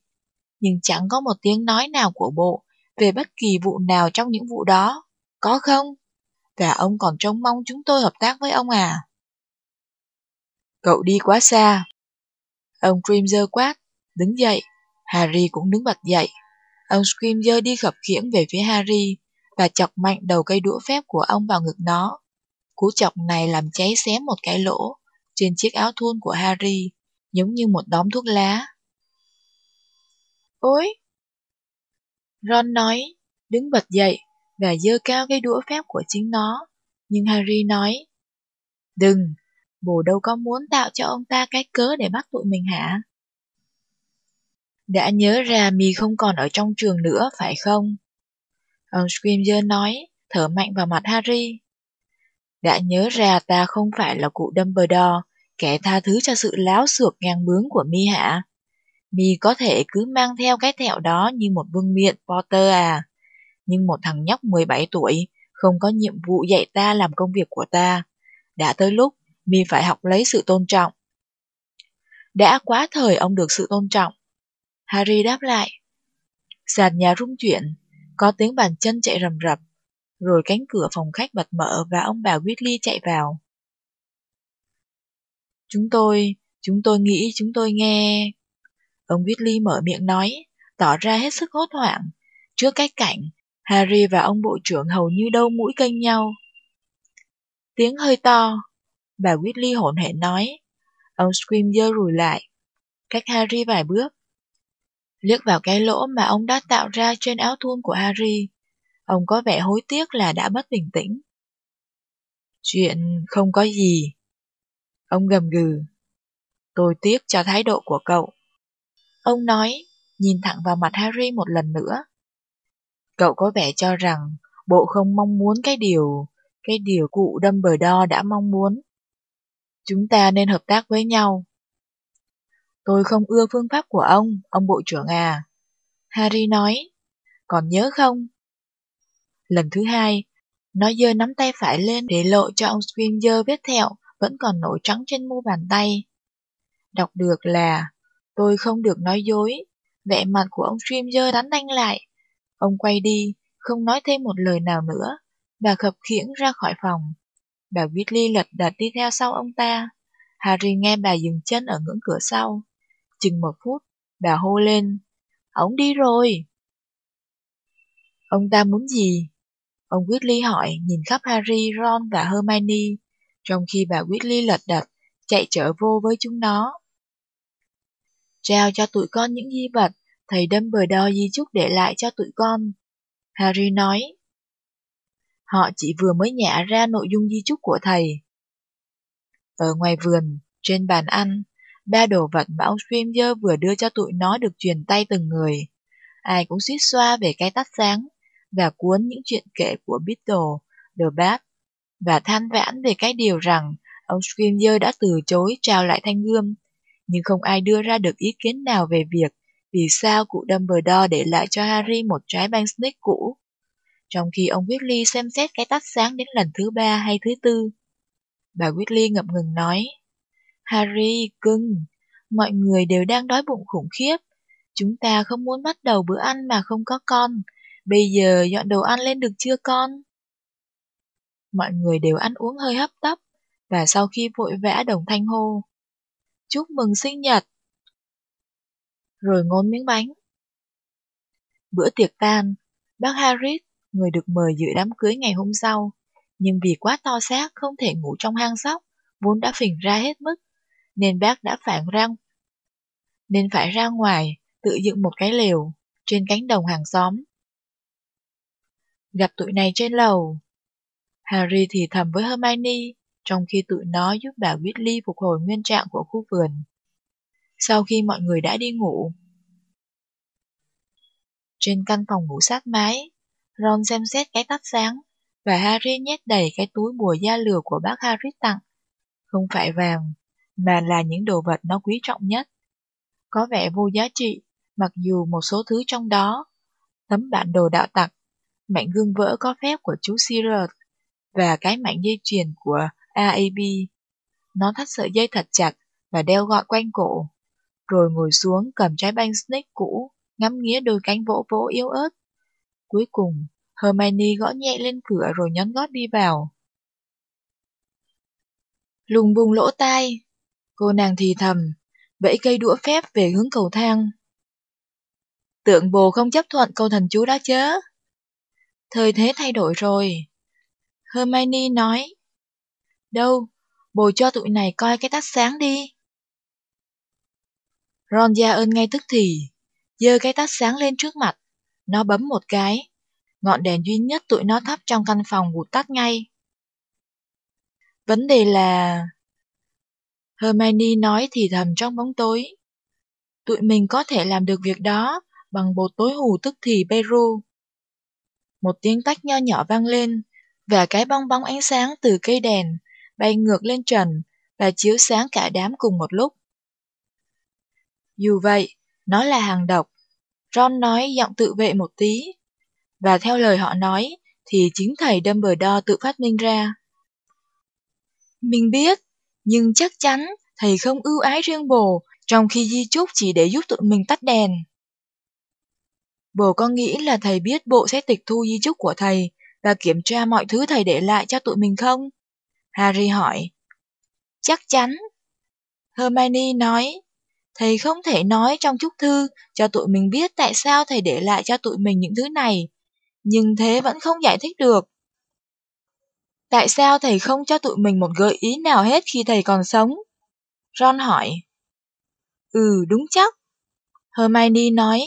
S1: Nhưng chẳng có một tiếng nói nào của bộ về bất kỳ vụ nào trong những vụ đó. Có không? Và ông còn trông mong chúng tôi hợp tác với ông à? Cậu đi quá xa. Ông Grimger quát, đứng dậy. Harry cũng đứng bật dậy. Ông Scrimger đi khập khiễng về phía Harry và chọc mạnh đầu cây đũa phép của ông vào ngực nó. Cú chọc này làm cháy xém một cái lỗ trên chiếc áo thun của Harry, giống như một đóm thuốc lá. Ôi! Ron nói, đứng bật dậy và dơ cao cái đũa phép của chính nó. Nhưng Harry nói, Đừng, bồ đâu có muốn tạo cho ông ta cái cớ để bắt tụi mình hả? Đã nhớ ra mì không còn ở trong trường nữa, phải không? Ông Scrimger nói, thở mạnh vào mặt Harry. Đã nhớ ra ta không phải là cụ Dumbledore, kẻ tha thứ cho sự láo xược ngang bướng của mi hả? Mi có thể cứ mang theo cái thẹo đó như một vương miện Potter à. Nhưng một thằng nhóc 17 tuổi không có nhiệm vụ dạy ta làm công việc của ta. Đã tới lúc Mi phải học lấy sự tôn trọng. Đã quá thời ông được sự tôn trọng. Harry đáp lại. Sàn nhà rung chuyển, có tiếng bàn chân chạy rầm rập, rồi cánh cửa phòng khách bật mở và ông bà Whitley chạy vào. Chúng tôi, chúng tôi nghĩ chúng tôi nghe... Ông Whitley mở miệng nói, tỏ ra hết sức hốt hoảng. Trước cái cảnh, Harry và ông bộ trưởng hầu như đâu mũi canh nhau. Tiếng hơi to, bà Whitley hỗn hển nói. Ông Scream dơ rùi lại, cách Harry vài bước. Liếc vào cái lỗ mà ông đã tạo ra trên áo thun của Harry, ông có vẻ hối tiếc là đã mất bình tĩnh. Chuyện không có gì. Ông gầm gừ. Tôi tiếc cho thái độ của cậu. Ông nói, nhìn thẳng vào mặt Harry một lần nữa. Cậu có vẻ cho rằng bộ không mong muốn cái điều, cái điều cụ đâm bờ đo đã mong muốn. Chúng ta nên hợp tác với nhau. Tôi không ưa phương pháp của ông, ông bộ trưởng à. Harry nói, còn nhớ không? Lần thứ hai, nó giơ nắm tay phải lên để lộ cho ông Swinger vết thẹo vẫn còn nổi trắng trên mu bàn tay. Đọc được là, tôi không được nói dối. Vẻ mặt của ông Swinger đánh đanh lại. Ông quay đi, không nói thêm một lời nào nữa, và khập khiễng ra khỏi phòng. Bà Whitley lật đật đi theo sau ông ta. Harry nghe bà dừng chân ở ngưỡng cửa sau. Chừng một phút, bà hô lên. Ông đi rồi. Ông ta muốn gì? Ông Whitley hỏi, nhìn khắp Harry, Ron và Hermione, trong khi bà Whitley lật đật, chạy trở vô với chúng nó. Trao cho tụi con những di vật thầy Dumbledore di chúc để lại cho tụi con. Harry nói. Họ chỉ vừa mới nhả ra nội dung di chúc của thầy. Ở ngoài vườn, trên bàn ăn, ba đồ vật mà ông Scrimger vừa đưa cho tụi nó được truyền tay từng người. Ai cũng suýt xoa về cái tắt sáng và cuốn những chuyện kể của Beetle, The Bat và than vãn về cái điều rằng ông Scrimger đã từ chối trao lại thanh gươm, nhưng không ai đưa ra được ý kiến nào về việc vì sao cụ Dumbledore để lại cho Harry một trái băng snake cũ, trong khi ông Weasley xem xét cái tắt sáng đến lần thứ ba hay thứ tư. Bà Weasley ngập ngừng nói. Harry, cưng, mọi người đều đang đói bụng khủng khiếp. Chúng ta không muốn bắt đầu bữa ăn mà không có con. Bây giờ dọn đồ ăn lên được chưa con? Mọi người đều ăn uống hơi hấp tấp, và sau khi vội vã đồng thanh hô. Chúc mừng sinh nhật! Rồi ngốn miếng bánh. Bữa tiệc tan, bác Harris, người được mời dự đám cưới ngày hôm sau, nhưng vì quá to xác không thể ngủ trong hang sóc, vốn đã phình ra hết mức, nên bác đã phản ra nên phải ra ngoài tự dựng một cái lều trên cánh đồng hàng xóm. Gặp tụi này trên lầu. Harry thì thầm với Hermione, trong khi tụi nó giúp bà Weasley phục hồi nguyên trạng của khu vườn. Sau khi mọi người đã đi ngủ, trên căn phòng ngủ sát mái, Ron xem xét cái tắt sáng, và Harry nhét đầy cái túi bùa da lừa của bác Harry tặng. Không phải vàng, mà là những đồ vật nó quý trọng nhất. Có vẻ vô giá trị, mặc dù một số thứ trong đó, tấm bản đồ đạo tặc, mảnh gương vỡ có phép của chú Sirius và cái mảnh dây chuyền của AAB. Nó thắt sợi dây thật chặt và đeo gọn quanh cổ, rồi ngồi xuống cầm trái banh snake cũ, ngắm nghía đôi cánh vỗ vỗ yếu ớt. Cuối cùng, Hermione gõ nhẹ lên cửa rồi nhón gót đi vào. Lùng bùng lỗ tai, cô nàng thì thầm, vẫy cây đũa phép về hướng cầu thang. Tượng bồ không chấp thuận câu thần chú đó chớ. Thời thế thay đổi rồi. Hermione nói. Đâu, bồ cho tụi này coi cái tắt sáng đi. Ron gia ơn ngay tức thì, giơ cái tắt sáng lên trước mặt. Nó bấm một cái. Ngọn đèn duy nhất tụi nó thắp trong căn phòng vụt tắt ngay. Vấn đề là... Hermione nói thì thầm trong bóng tối. Tụi mình có thể làm được việc đó bằng bột tối hù tức thì Peru. Một tiếng tách nho nhỏ vang lên, và cái bong bóng ánh sáng từ cây đèn bay ngược lên trần và chiếu sáng cả đám cùng một lúc. Dù vậy, nó là hàng độc. Ron nói giọng tự vệ một tí. Và theo lời họ nói, thì chính thầy Dumbledore tự phát minh ra. Mình biết, nhưng chắc chắn thầy không ưu ái riêng bồ, trong khi di chúc chỉ để giúp tụi mình tắt đèn. Bồ có nghĩ là thầy biết bộ sẽ tịch thu di chúc của thầy và kiểm tra mọi thứ thầy để lại cho tụi mình không? Harry hỏi. Chắc chắn. Hermione nói, thầy không thể nói trong chúc thư cho tụi mình biết tại sao thầy để lại cho tụi mình những thứ này, nhưng thế vẫn không giải thích được. Tại sao thầy không cho tụi mình một gợi ý nào hết khi thầy còn sống? Ron hỏi. Ừ, đúng chắc. Hermione nói,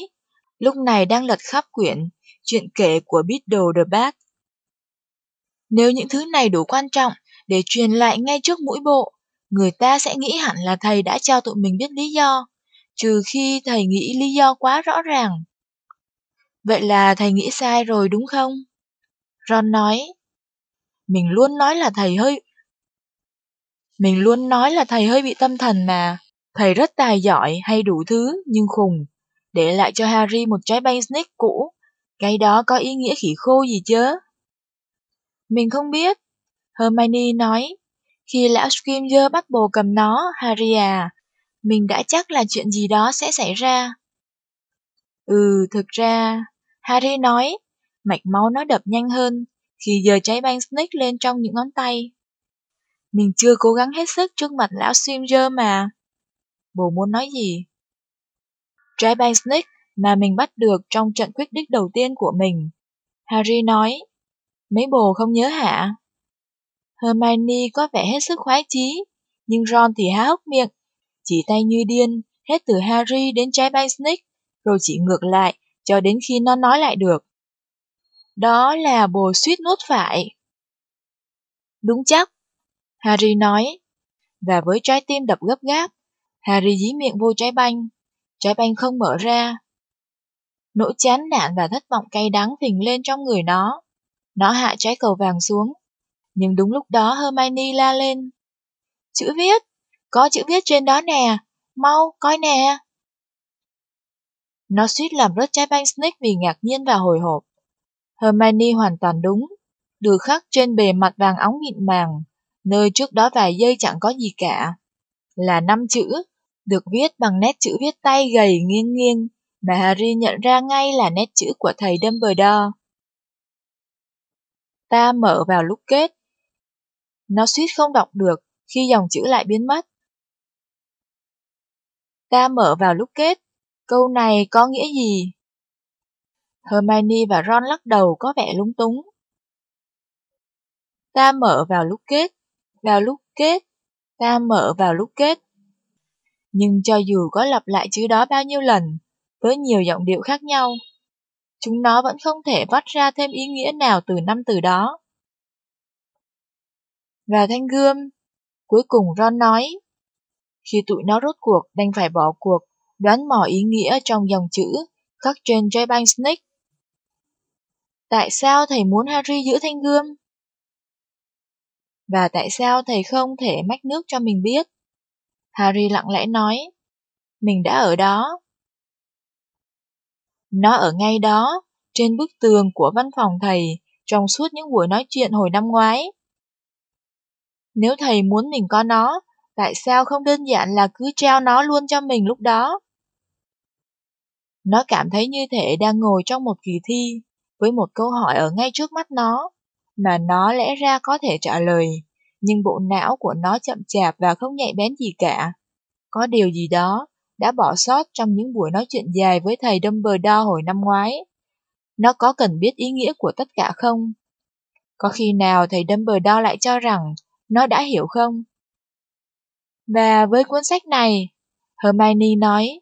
S1: lúc này đang lật khắp quyển, chuyện kể của Beedle the Bat. Nếu những thứ này đủ quan trọng để truyền lại ngay trước mũi bộ, người ta sẽ nghĩ hẳn là thầy đã cho tụi mình biết lý do, trừ khi thầy nghĩ lý do quá rõ ràng. Vậy là thầy nghĩ sai rồi đúng không? Ron nói. Mình luôn nói là thầy hơi... Mình luôn nói là thầy hơi bị tâm thần mà. Thầy rất tài giỏi hay đủ thứ, nhưng khùng. Để lại cho Harry một trái banh snake cũ. Cái đó có ý nghĩa khỉ khô gì chứ? Mình không biết. Hermione nói. Khi lão Scrimger bắt bồ cầm nó, Harry à, mình đã chắc là chuyện gì đó sẽ xảy ra. Ừ, thực ra, Harry nói, mạch máu nó đập nhanh hơn khi giờ trái banh snake lên trong những ngón tay. Mình chưa cố gắng hết sức trước mặt lão Scrimger mà. Bồ muốn nói gì? Trái banh snake mà mình bắt được trong trận quyết đích đầu tiên của mình. Harry nói, mấy bồ không nhớ hả? Hermione có vẻ hết sức khoái chí, nhưng Ron thì há hốc miệng, chỉ tay như điên, hết từ Harry đến trái banh snake, rồi chỉ ngược lại, cho đến khi nó nói lại được. Đó là bồ suýt nuốt phải. Đúng chắc, Harry nói, và với trái tim đập gấp gáp, Harry dí miệng vô trái banh, trái banh không mở ra. Nỗi chán nản và thất vọng cay đắng phình lên trong người nó. Nó hạ trái cầu vàng xuống, nhưng đúng lúc đó Hermione la lên. Chữ viết, có chữ viết trên đó nè, mau, coi nè. Nó suýt làm rớt trái banh snake vì ngạc nhiên và hồi hộp. Hermione hoàn toàn đúng, được khắc trên bề mặt vàng óng mịn màng, nơi trước đó vài giây chẳng có gì cả. Là năm chữ, được viết bằng nét chữ viết tay gầy nghiêng nghiêng, mà Harry nhận ra ngay là nét chữ của thầy Dumbledore. Ta mở vào lúc kết. Nó suýt không đọc được khi dòng chữ lại biến mất. Ta mở vào lúc kết. Câu này có nghĩa gì? Hermione và Ron lắc đầu có vẻ lung túng. Ta mở vào lúc kết, vào lúc kết, ta mở vào lúc kết. Nhưng cho dù có lặp lại chữ đó bao nhiêu lần, với nhiều giọng điệu khác nhau, chúng nó vẫn không thể vắt ra thêm ý nghĩa nào từ năm từ đó. Và thanh gươm, cuối cùng Ron nói, khi tụi nó rốt cuộc đành phải bỏ cuộc, đoán mò ý nghĩa trong dòng chữ khắc trên trái banh Snake. Tại sao thầy muốn Harry giữ thanh gươm? Và tại sao thầy không thể mách nước cho mình biết? Harry lặng lẽ nói, mình đã ở đó. Nó ở ngay đó, trên bức tường của văn phòng thầy, trong suốt những buổi nói chuyện hồi năm ngoái. Nếu thầy muốn mình có nó, tại sao không đơn giản là cứ treo nó luôn cho mình lúc đó? Nó cảm thấy như thể đang ngồi trong một kỳ thi, với một câu hỏi ở ngay trước mắt nó, mà nó lẽ ra có thể trả lời, nhưng bộ não của nó chậm chạp và không nhạy bén gì cả. Có điều gì đó đã bỏ sót trong những buổi nói chuyện dài với thầy Dumbledore hồi năm ngoái. Nó có cần biết ý nghĩa của tất cả không? Có khi nào thầy Dumbledore lại cho rằng nó đã hiểu không? Và với cuốn sách này, Hermione nói,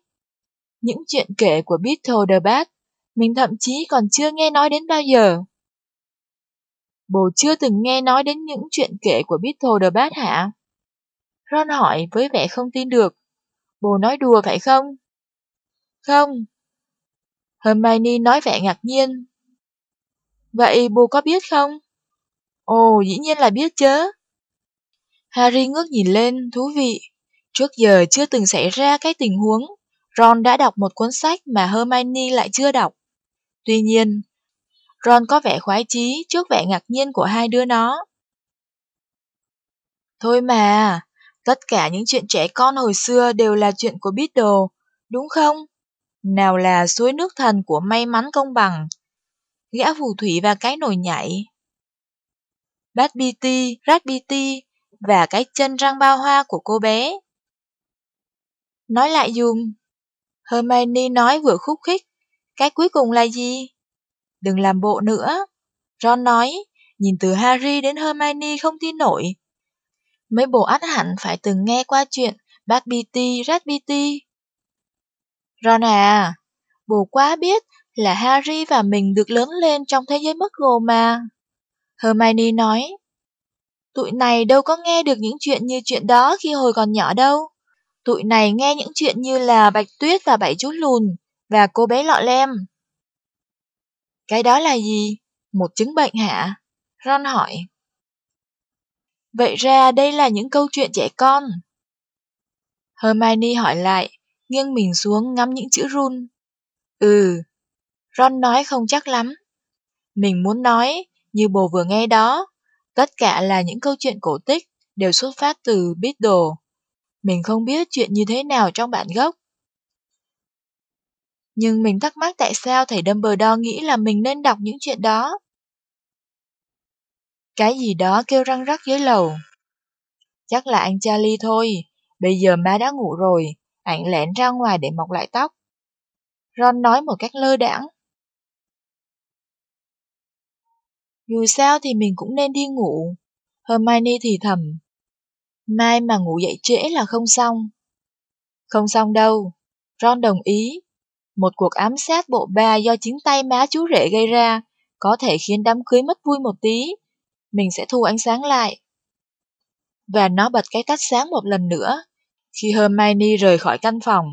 S1: những chuyện kể của Beetle the Bat, mình thậm chí còn chưa nghe nói đến bao giờ. Bồ chưa từng nghe nói đến những chuyện kể của Beetle the Bat hả? Ron hỏi với vẻ không tin được. Bồ nói đùa phải không? Không. Hermione nói vẻ ngạc nhiên. Vậy bồ có biết không? Ồ, dĩ nhiên là biết chứ. Harry ngước nhìn lên, thú vị. Trước giờ chưa từng xảy ra cái tình huống. Ron đã đọc một cuốn sách mà Hermione lại chưa đọc. Tuy nhiên, Ron có vẻ khoái chí trước vẻ ngạc nhiên của hai đứa nó. Thôi mà, tất cả những chuyện trẻ con hồi xưa đều là chuyện của Beedle, đúng không? Nào là suối nước thần của may mắn công bằng, gã phù thủy và cái nồi nhảy. Bát BT, Rat BT và cái chân răng bao hoa của cô bé. Nói lại dùm. Hermione nói vừa khúc khích. Cái cuối cùng là gì? Đừng làm bộ nữa. Ron nói, nhìn từ Harry đến Hermione không tin nổi. Mấy bộ át hẳn phải từng nghe qua chuyện Bác BT, Rat BT. Ron à, bồ quá biết là Harry và mình được lớn lên trong thế giới mất gồ mà. Hermione nói, Tụi này đâu có nghe được những chuyện như chuyện đó khi hồi còn nhỏ đâu. Tụi này nghe những chuyện như là Bạch Tuyết và Bảy chú lùn và cô bé lọ lem. Cái đó là gì? Một chứng bệnh hả? Ron hỏi. Vậy ra đây là những câu chuyện trẻ con. Hermione hỏi lại, nghiêng mình xuống ngắm những chữ run. Ừ, Ron nói không chắc lắm. Mình muốn nói, như bồ vừa nghe đó, Tất cả là những câu chuyện cổ tích, đều xuất phát từ Beatles. Mình không biết chuyện như thế nào trong bản gốc. Nhưng mình thắc mắc tại sao thầy Dumbledore nghĩ là mình nên đọc những chuyện đó. Cái gì đó kêu răng rắc dưới lầu. Chắc là anh Charlie thôi, bây giờ má đã ngủ rồi, ảnh lẻn ra ngoài để mọc lại tóc. Ron nói một cách lơ đãng. Dù sao thì mình cũng nên đi ngủ. Hermione thì thầm. Mai mà ngủ dậy trễ là không xong. Không xong đâu. Ron đồng ý. Một cuộc ám sát bộ ba do chính tay má chú rể gây ra có thể khiến đám cưới mất vui một tí. Mình sẽ thu ánh sáng lại. Và nó bật cái tắt sáng một lần nữa khi Hermione rời khỏi căn phòng.